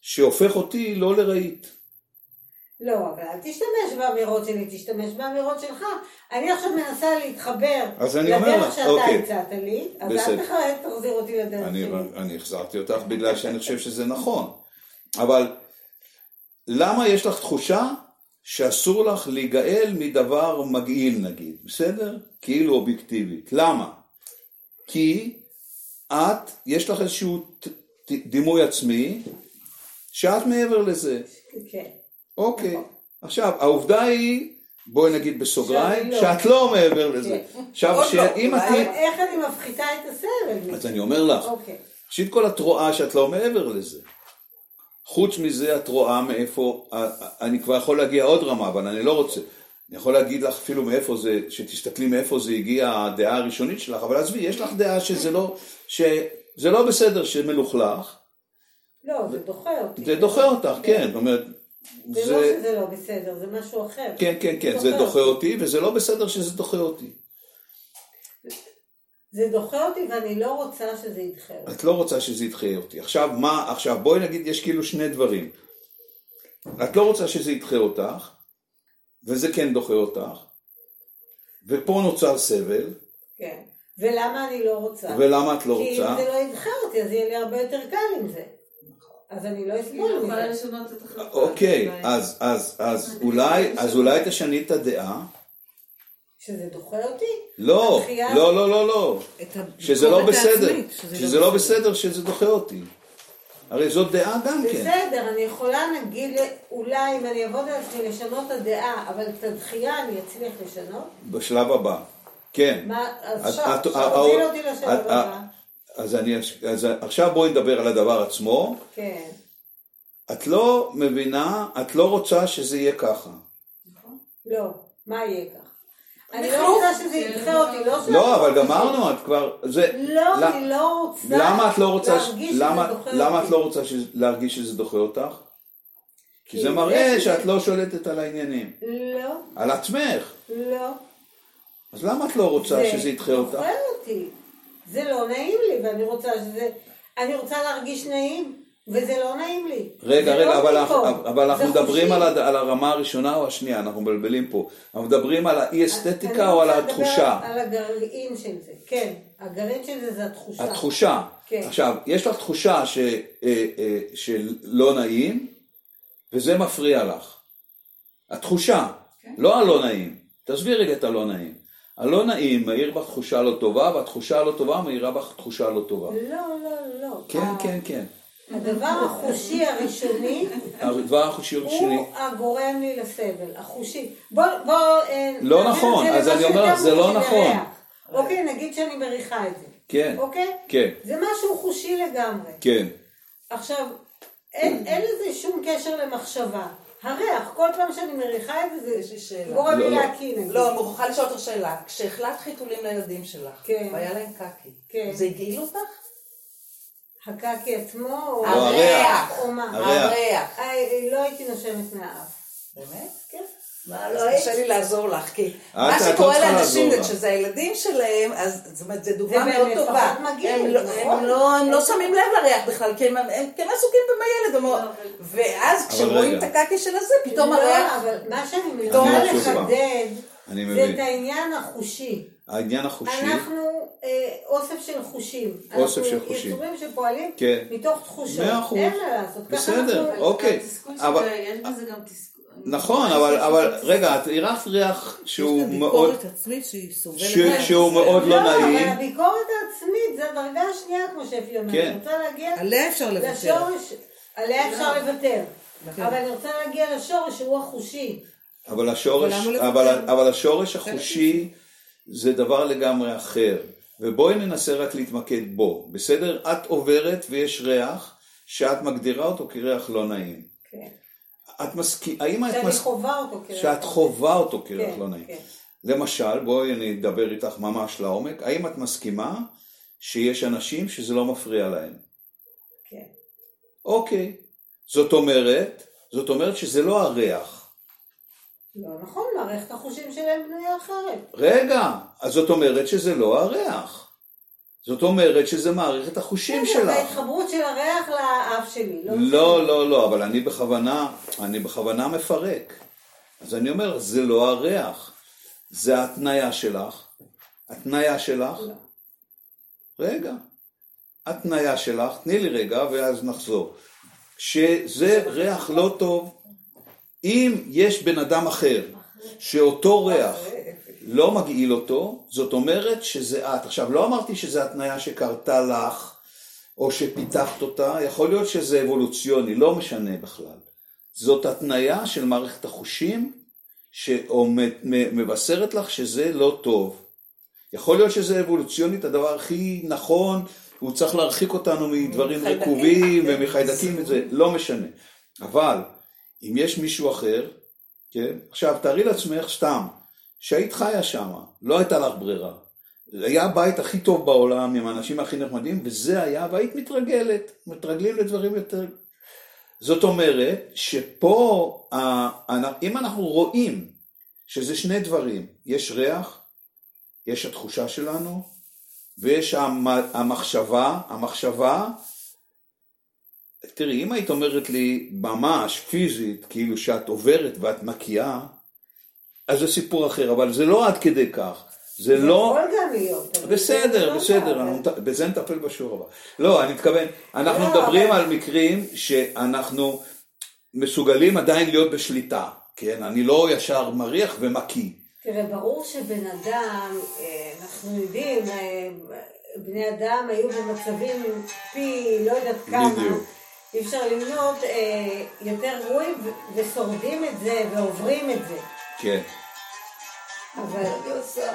שהופך אותי לא לרהיט. לא, אבל אל תשתמש באמירות שלי, תשתמש באמירות שלך. אני עכשיו מנסה להתחבר לדרך שאתה אוקיי. הצעת לי, אז בסדר. אל תחרט, תחזיר אותי לדרך אני, שלי. אני החזרתי אותך בגלל שאני חושב שזה נכון. אבל למה יש לך תחושה שאסור לך להיגאל מדבר מגעיל נגיד, בסדר? כאילו אובייקטיבית. למה? כי את, יש לך איזשהו דימוי עצמי שאת מעבר לזה. כן. אוקיי. עכשיו, העובדה היא, בואי נגיד בסוגריים, לא. שאת לא מעבר לזה. כן. עכשיו, עוד לא, שאם את... אבל איך אני מפחיתה את הסבל? אז אני אומר לך, אוקיי. ראשית כל את רואה שאת לא מעבר לזה. חוץ מזה את רואה מאיפה, אני כבר יכול להגיע עוד רמה, אבל אני לא רוצה. אני יכול להגיד לך אפילו מאיפה זה, שתסתכלי מאיפה זה הגיע הדעה הראשונית שלך, אבל עזבי, יש לך דעה שזה לא, שזה לא בסדר שמלוכלך, לא, זה דוחה אותי. זה דוחה אותך, כן, זאת אומרת, זה לא שזה לא בסדר, זה משהו אחר. כן, כן, כן, זה דוחה אותי, וזה לא בסדר שזה דוחה אותי. זה דוחה אותי ואני לא רוצה שזה ידחה אותי. את לא רוצה שזה ידחה אותי. עכשיו, מה, עכשיו בואי נגיד, יש כאילו שני דברים. את לא רוצה שזה ידחה אותך, וזה כן דוחה אותך, ופה נוצר סבל, כן. ולמה אני לא רוצה? ולמה את לא כי רוצה? אם זה לא ידחה אותי, אז יהיה לי הרבה יותר קל עם זה. אז אני לא אסבול לא מזה. יכולה לשנות את החלטה. אוקיי. אז, אז, אז אולי, אז אולי תשני את הדעה. שזה דוחה אותי? לא, לא, לא, לא, לא. את הביקורת שזה לא בסדר, שזה לא בסדר שזה דוחה אותי. הרי זאת דעה גם כן. בסדר, אני יכולה נגיד, אולי אם אני אעבוד על עצמי לשנות את הדעה, אבל את הדחייה אני אצליח לשנות? בשלב הבא. כן. מה, אז עכשיו, ה- אותי לשלב הבא. אז אני, אז עכשיו בואי נדבר על הדבר עצמו. כן. את לא מבינה, את לא רוצה שזה יהיה ככה. לא, מה יהיה כך? אני לכלוך. לא רוצה שזה ידחה אותי, לא שאני לא, אבל גמרנו, את כבר, זה, לא, לא- אני לא רוצה למה את לא רוצה, להרגיש למה, שזה דוחה למה אותי. את לא רוצה להרגיש שזה דוחה אותך? כי זה מראה שאת לא שולטת על העניינים, לא, על עצמך. לא. אז למה את לא רוצה שזה ידחה אותך? זה דוחה אותי. זה לא נעים לי, ואני רוצה שזה... אני רוצה להרגיש נעים, וזה לא נעים לי. רגע, רגע, לא אבל, אנחנו- אבל אנחנו מדברים. על, על הרמה הראשונה או השנייה, אנחנו מבלבלים פה. אנחנו מדברים על האי אני אסתטיקה או על רוצה לדבר התחושה? על הגרעין של זה, כן. הגרעין של זה זה התחושה. התחושה. כן. עכשיו, יש לך תחושה ש, אה, אה, שלא נעים, וזה מפריע לך. התחושה, כן. לא הלא נעים. תעזבי רגע את הלא נעים. הלא נעים מאיר בך תחושה לא טובה, והתחושה הלא טובה מאירה בך תחושה לא טובה. לא, לא, לא. כן, ה- כן, כן. הדבר החושי הראשוני הדבר החושי הראשוני. הוא הגורם לי לסבל, החושי. בוא, בוא... אה, לא נכון, אז אני אומר לך, זה לא נכון. אוקיי, נגיד שאני מריחה את זה. כן, אוקיי? כן, זה משהו חושי לגמרי. כן. עכשיו, אין, אין לזה שום קשר למחשבה. הריח, כל פעם שאני מריחה את זה, יש לי זה שאלה. גורם לא, לי לא. להקיא. לא, אני מוכרחה לשאול אותך שאלה. כשהחלטת חיתולים לילדים שלך, כן. והיה להם קקי, כן. זה הגעיל אותך? הקקי עצמו, או... הריח. או מה? הריח. הריח. לא הייתי נושמת מהאף. באמת? כן. מה לא היית? קשה לי לעזור לך, כי את- מה לא שקורה צריכה לאנשים זה. כשזה הילדים שלהם, אז זאת אומרת, זו דוגמה זה מאוד טובה. הם לא- נכון? הם לא- הם לא שמים לב לריח בכלל, כי הם הם עסוקים במה ילד, לא, ואז כשרואים את. הקקי של הזה, פתאום לא, הריח... אבל מה שאני מנסה. לחדד, זה. את העניין החושי. העניין החושי, אנחנו אה, אוסף של חושים. אוסף של אנחנו חושים. יצורים שפועלים כן. מתוך תחושות. מאה אחוז. אין מה לעשות. בסדר. אנחנו- אוקיי, התסכול אבל- יש בזה גם תסכול. נכון, אבל, אבל רגע, את הרחת ריח שהוא יש לה מאוד, ביקורת עצמית שהיא סובלת. שהוא מאוד לא לא, אבל נעים, הביקורת העצמית זה הדרגה השנייה, כמו שאפי אומרת. כן. אני רוצה להגיע עליה אפשר לוותר. לשורש, עליה אפשר לוותר. כן. אבל אני רוצה להגיע לשורש שהוא החושי. אבל השורש, אבל לוותר? אבל השורש החושי זה דבר לגמרי אחר, ובואי ננסה רק להתמקד בו, בסדר? את עוברת ויש ריח שאת מגדירה אותו כריח לא נעים. כן. את מסכימה, האם את שאני מסכימה, חווה אותו כרגע. שאת חווה אותו כריח כן, לא נעים. כן. למשל, בואי אני אדבר איתך ממש לעומק, האם את מסכימה שיש אנשים שזה לא מפריע להם? כן. אוקיי. זאת אומרת זאת אומרת שזה לא הריח. לא נכון, מערכת החושים שלהם בנויה אחרת. רגע, אז זאת אומרת שזה לא הריח. זאת אומרת שזה מערכת החושים שלך. ההתחברות של הריח לאף שלי. לא לא, לא, לא, אבל אני בכוונה, אני בכוונה מפרק. אז אני אומר, זה לא הריח, זה ההתניה שלך. התניה שלך, רגע, התניה שלך, תני לי רגע ואז נחזור. שזה ריח לא טוב, אם יש בן אדם אחר שאותו ריח לא מגעיל אותו, זאת אומרת שזה את. עכשיו, לא אמרתי שזה התניה שקרתה לך, או שפיתחת אותה, יכול להיות שזה אבולוציוני, לא משנה בכלל. זאת התניה של מערכת החושים שמבשרת לך שזה לא טוב. יכול להיות שזה אבולוציונית הדבר הכי נכון, הוא צריך להרחיק אותנו מדברים. רקובים ומחיידקים וזה, לא משנה. אבל אם יש מישהו אחר, כן, עכשיו תארי לעצמך סתם, שהיית חיה שמה, לא הייתה לך ברירה. היה הבית הכי טוב בעולם, עם האנשים הכי נחמדים, וזה היה, והיית מתרגלת, מתרגלים לדברים יותר... זאת אומרת, שפה, אם אנחנו רואים שזה שני דברים, יש ריח, יש התחושה שלנו, ויש המ- המחשבה, המחשבה, תראי, אם היית אומרת לי ממש פיזית, כאילו שאת עוברת ואת מקיאה, אז זה סיפור אחר, אבל זה לא עד כדי כך. זה לא... יכול גם להיות. בסדר, לא בסדר, בזה נטפל בשיעור הבא. לא, אני מתכוון, אנחנו לא, מדברים על מקרים שאנחנו מסוגלים עדיין להיות בשליטה, כן? אני לא ישר מריח ומקיא. תראה, ברור שבן אדם, אה, אנחנו יודעים, אה, בני אדם היו במצבים פי לא יודעת כמה, בדיוק. אי אפשר למנות, אה, יותר גרועים ושורדים את זה ועוברים את זה. כן. אבל אני עושה.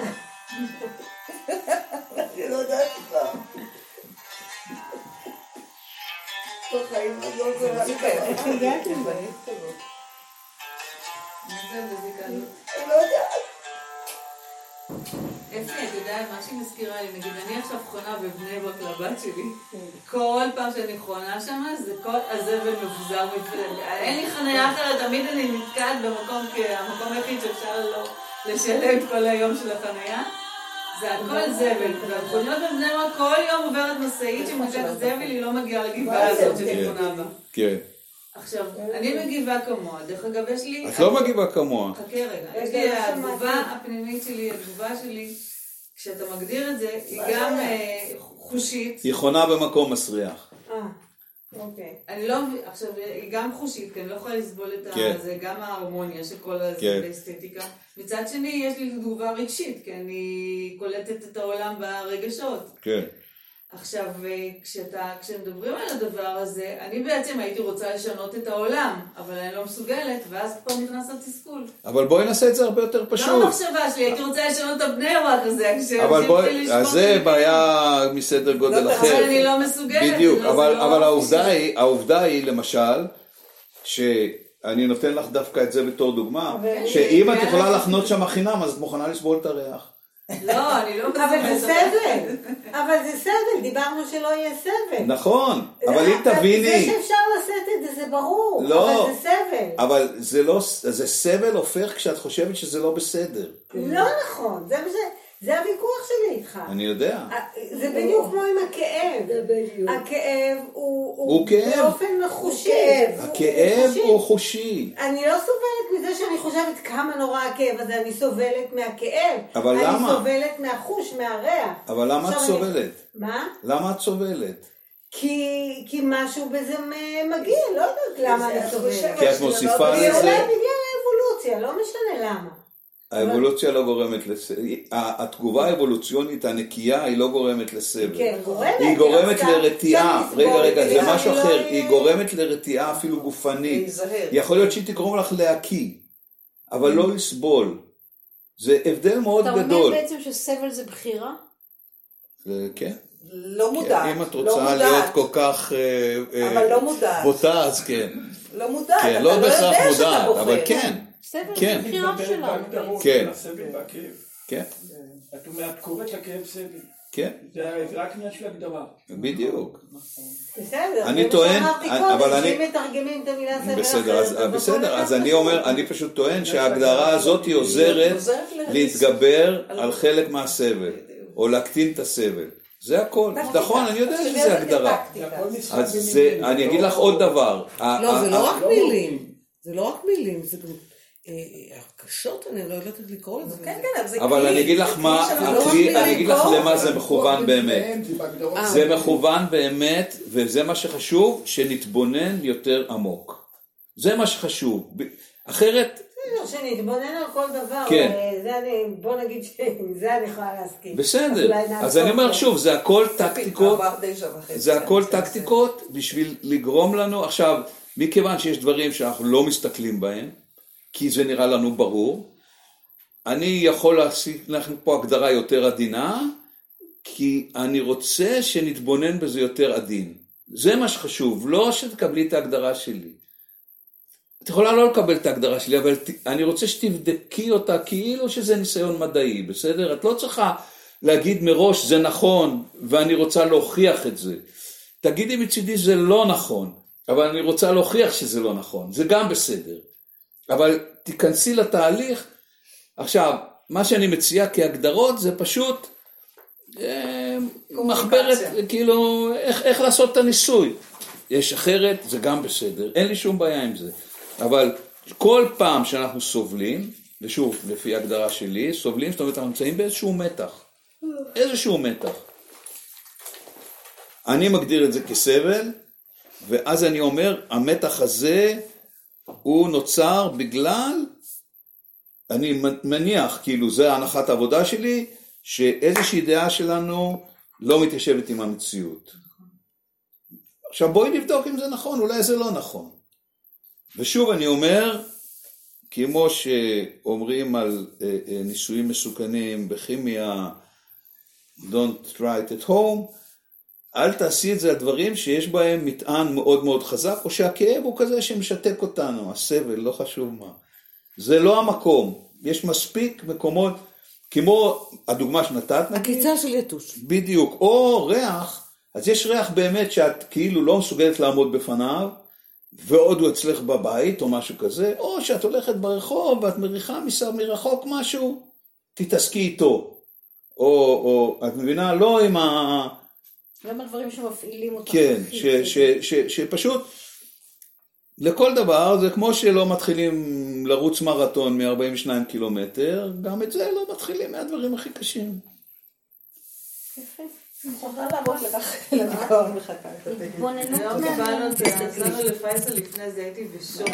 אני לא יודעת כבר. בחיים לא קרה לי ככה. לא יודעת. אפי, אתה יודע, מה שהיא מזכירה לי, נגיד, אני עכשיו חונה בבני ברק לבת שלי, כל פעם שאני חונה שם, זה כל הזבל מבוזר מפלג. אין לי חניה אחרת, תמיד אני נתקעת במקום, כי המקום היחיד שאפשר לא לשלם את כל היום של החניה. זה הכל זבל, והמכוניות בבני ברק כל יום עוברת משאית שמוצאת זבל, היא לא מגיעה לגבעה הזאת שאני חונה בה. כן. עכשיו, אני מגיבה כמוה, דרך אגב, יש לי... את לא מגיבה כמוה. חכה רגע, יש רגע, לי לא התגובה. הפנימית שלי, התגובה שלי, כשאתה מגדיר את זה, היא גם אה, חושית. היא חונה במקום מסריח. אה, אוקיי. אני לא מבין, עכשיו, היא גם חושית, כי אני לא יכולה לסבול את כן. זה, גם ההרמוניה של כל הזה כן. באסתטיקה. מצד שני, יש לי תגובה רגשית, כי אני קולטת את העולם ברגשות. כן. עכשיו, אה, כשאתה, כשמדברים על הדבר הזה, אני בעצם הייתי רוצה לשנות את העולם, אבל אני לא מסוגלת, ואז פה נכנס התסכול. אבל בואי נעשה את זה הרבה יותר לא פשוט. המחשבה שלי, הייתי רוצה לשנות את הבני ברק הזה, אבל בואי, אז זה. בעיה מסדר גודל לא, אחר. אבל אני לא מסוגלת. בדיוק, לא- אבל, לא העובדה. היא, העובדה היא למשל, שאני נותן לך דווקא את זה בתור דוגמה, שאם את כן. יכולה לחנות שם חינם, אז את מוכנה לסבול את הריח. לא, אני לא אבל זה. סבל. אבל זה סבל, דיברנו שלא יהיה סבל. נכון, אבל אם זה תביני, שאפשר לשאת את זה, זה ברור. לא. אבל זה סבל. אבל זה לא, זה סבל הופך כשאת חושבת שזה לא בסדר. לא נכון. זה מה ש- זה הוויכוח שלי איתך. אני יודע. זה בדיוק כמו עם הכאב. זה בדיוק. הכאב הוא הוא כאב. באופן חושי. הכאב. הוא חושי. אני לא סובלת מזה שאני חושבת כמה נורא הכאב הזה, אני סובלת מהכאב. אבל למה? אני סובלת מהחוש, מהריח. אבל למה את סובלת? מה? למה את סובלת? כי, כי משהו בזה מגיע, לא יודעת למה אני סובלת. כי את מוסיפה זה לזה, אולי בגלל האבולוציה, לא משנה למה. האבולוציה לא גורמת לסבל. התגובה האבולוציונית הנקייה היא לא גורמת לסבל. כן, גורמת. היא גורמת עכשיו- לרתיעה, רגע רגע זה משהו לא אחר, היא גורמת לרתיעה אפילו גופנית. להיזהר. יכול להיות שהיא תגרום לך להקיא, אבל לא לסבול. זה הבדל מאוד אתה אומר גדול. בעצם שסבל זה בחירה? כן, לא כן, מודעת. אם את לא רוצה להיות כל כך אה, אה, אבל לא מודעת. בוטה אז כן. לא מודעת. כן, אתה לא בהכרח יודע שאתה מודעת, בוחר. אבל כן, סבל כן. זה בחירה שלנו. כן. הסבל והכאב. כן. את אומרת, קוראת לכאב סבל. כן, זה רק עניין של הגדרה. בדיוק. בסדר, אני זה מה טוען- שאמרתי אני- קודם, אבל אני- שאם מתרגמים את המילה סבל בסדר, אז, אחרת, אז בסדר, אז אני. אומר, אני פשוט טוען שההגדרה הזאת היא עוזרת להתגבר על חלק מהסבל, או להקטין את הסבל. זה הכל. טקטיקה. נכון, אני יודע שזה הגדרה. אז אני לא- אגיד לך עוד דבר. לא, זה לא רק לא מילים. זה לא רק מילים, זה גם אה, הרכשות, אני לא יודעת איך לקרוא לזה. כן, כן, אבל זה אבל אני אגיד לך מה, לא הכלי, אני אגיד לך למה זה מכוון באמת. זה. אה, מכוון באמת, וזה מה שחשוב, שנתבונן יותר עמוק. זה מה שחשוב. אחרת, שנתבונן על כל דבר, כן. אה, זה אני, בוא נגיד שעם זה אני יכולה להסכים. בסדר. אז אני אומר. שוב, זה הכל טקטיקות. זה הכל טקטיקות בשביל לגרום לנו, עכשיו, מכיוון שיש דברים שאנחנו לא מסתכלים בהם, כי זה נראה לנו ברור, אני יכול להשיג לכם פה הגדרה יותר עדינה, כי אני רוצה שנתבונן בזה יותר עדין. זה מה שחשוב, לא שתקבלי את ההגדרה שלי. את יכולה לא לקבל את ההגדרה שלי, אבל אני רוצה שתבדקי אותה כאילו שזה ניסיון מדעי, בסדר? את לא צריכה להגיד מראש זה נכון ואני רוצה להוכיח את זה. תגידי מצידי זה לא נכון, אבל אני רוצה להוכיח שזה לא נכון, זה גם בסדר. אבל תיכנסי לתהליך. עכשיו, מה שאני מציע כהגדרות זה פשוט אה, מחברת, כאילו, איך, איך לעשות את הניסוי. יש אחרת, זה גם בסדר, אין לי שום בעיה עם זה. אבל כל פעם שאנחנו סובלים, ושוב, לפי ההגדרה שלי, סובלים, זאת אומרת, אנחנו נמצאים באיזשהו מתח. איזשהו מתח. אני מגדיר את זה כסבל, ואז אני אומר, המתח הזה הוא נוצר בגלל, אני מניח, כאילו, זה הנחת העבודה שלי, שאיזושהי דעה שלנו לא מתיישבת עם המציאות. עכשיו בואי נבדוק אם זה נכון, אולי זה לא נכון. ושוב אני אומר, כמו שאומרים על אה, אה, ניסויים מסוכנים בכימיה, Don't try it at home, אל תעשי את זה על דברים שיש בהם מטען מאוד מאוד חזק, או שהכאב הוא כזה שמשתק אותנו, הסבל, לא חשוב מה. זה לא המקום, יש מספיק מקומות, כמו הדוגמה שנתת נגיד, עקיצה של יתוש. בדיוק, או ריח, אז יש ריח באמת שאת כאילו לא מסוגלת לעמוד בפניו, ועוד הוא אצלך בבית או משהו כזה, או שאת הולכת ברחוב ואת מריחה מסר מרחוק משהו, תתעסקי איתו. או, או את מבינה, לא עם ה... גם הדברים שמפעילים אותך. כן, ש, ש, ש, שפשוט לכל דבר זה כמו שלא מתחילים לרוץ מרתון מ-42 קילומטר, גם את זה לא מתחילים מהדברים הכי קשים. מוכרחה לעבוד לקח לדיכאון מחכה. התבוננות לפייסל לפני זה, הייתי בשוק,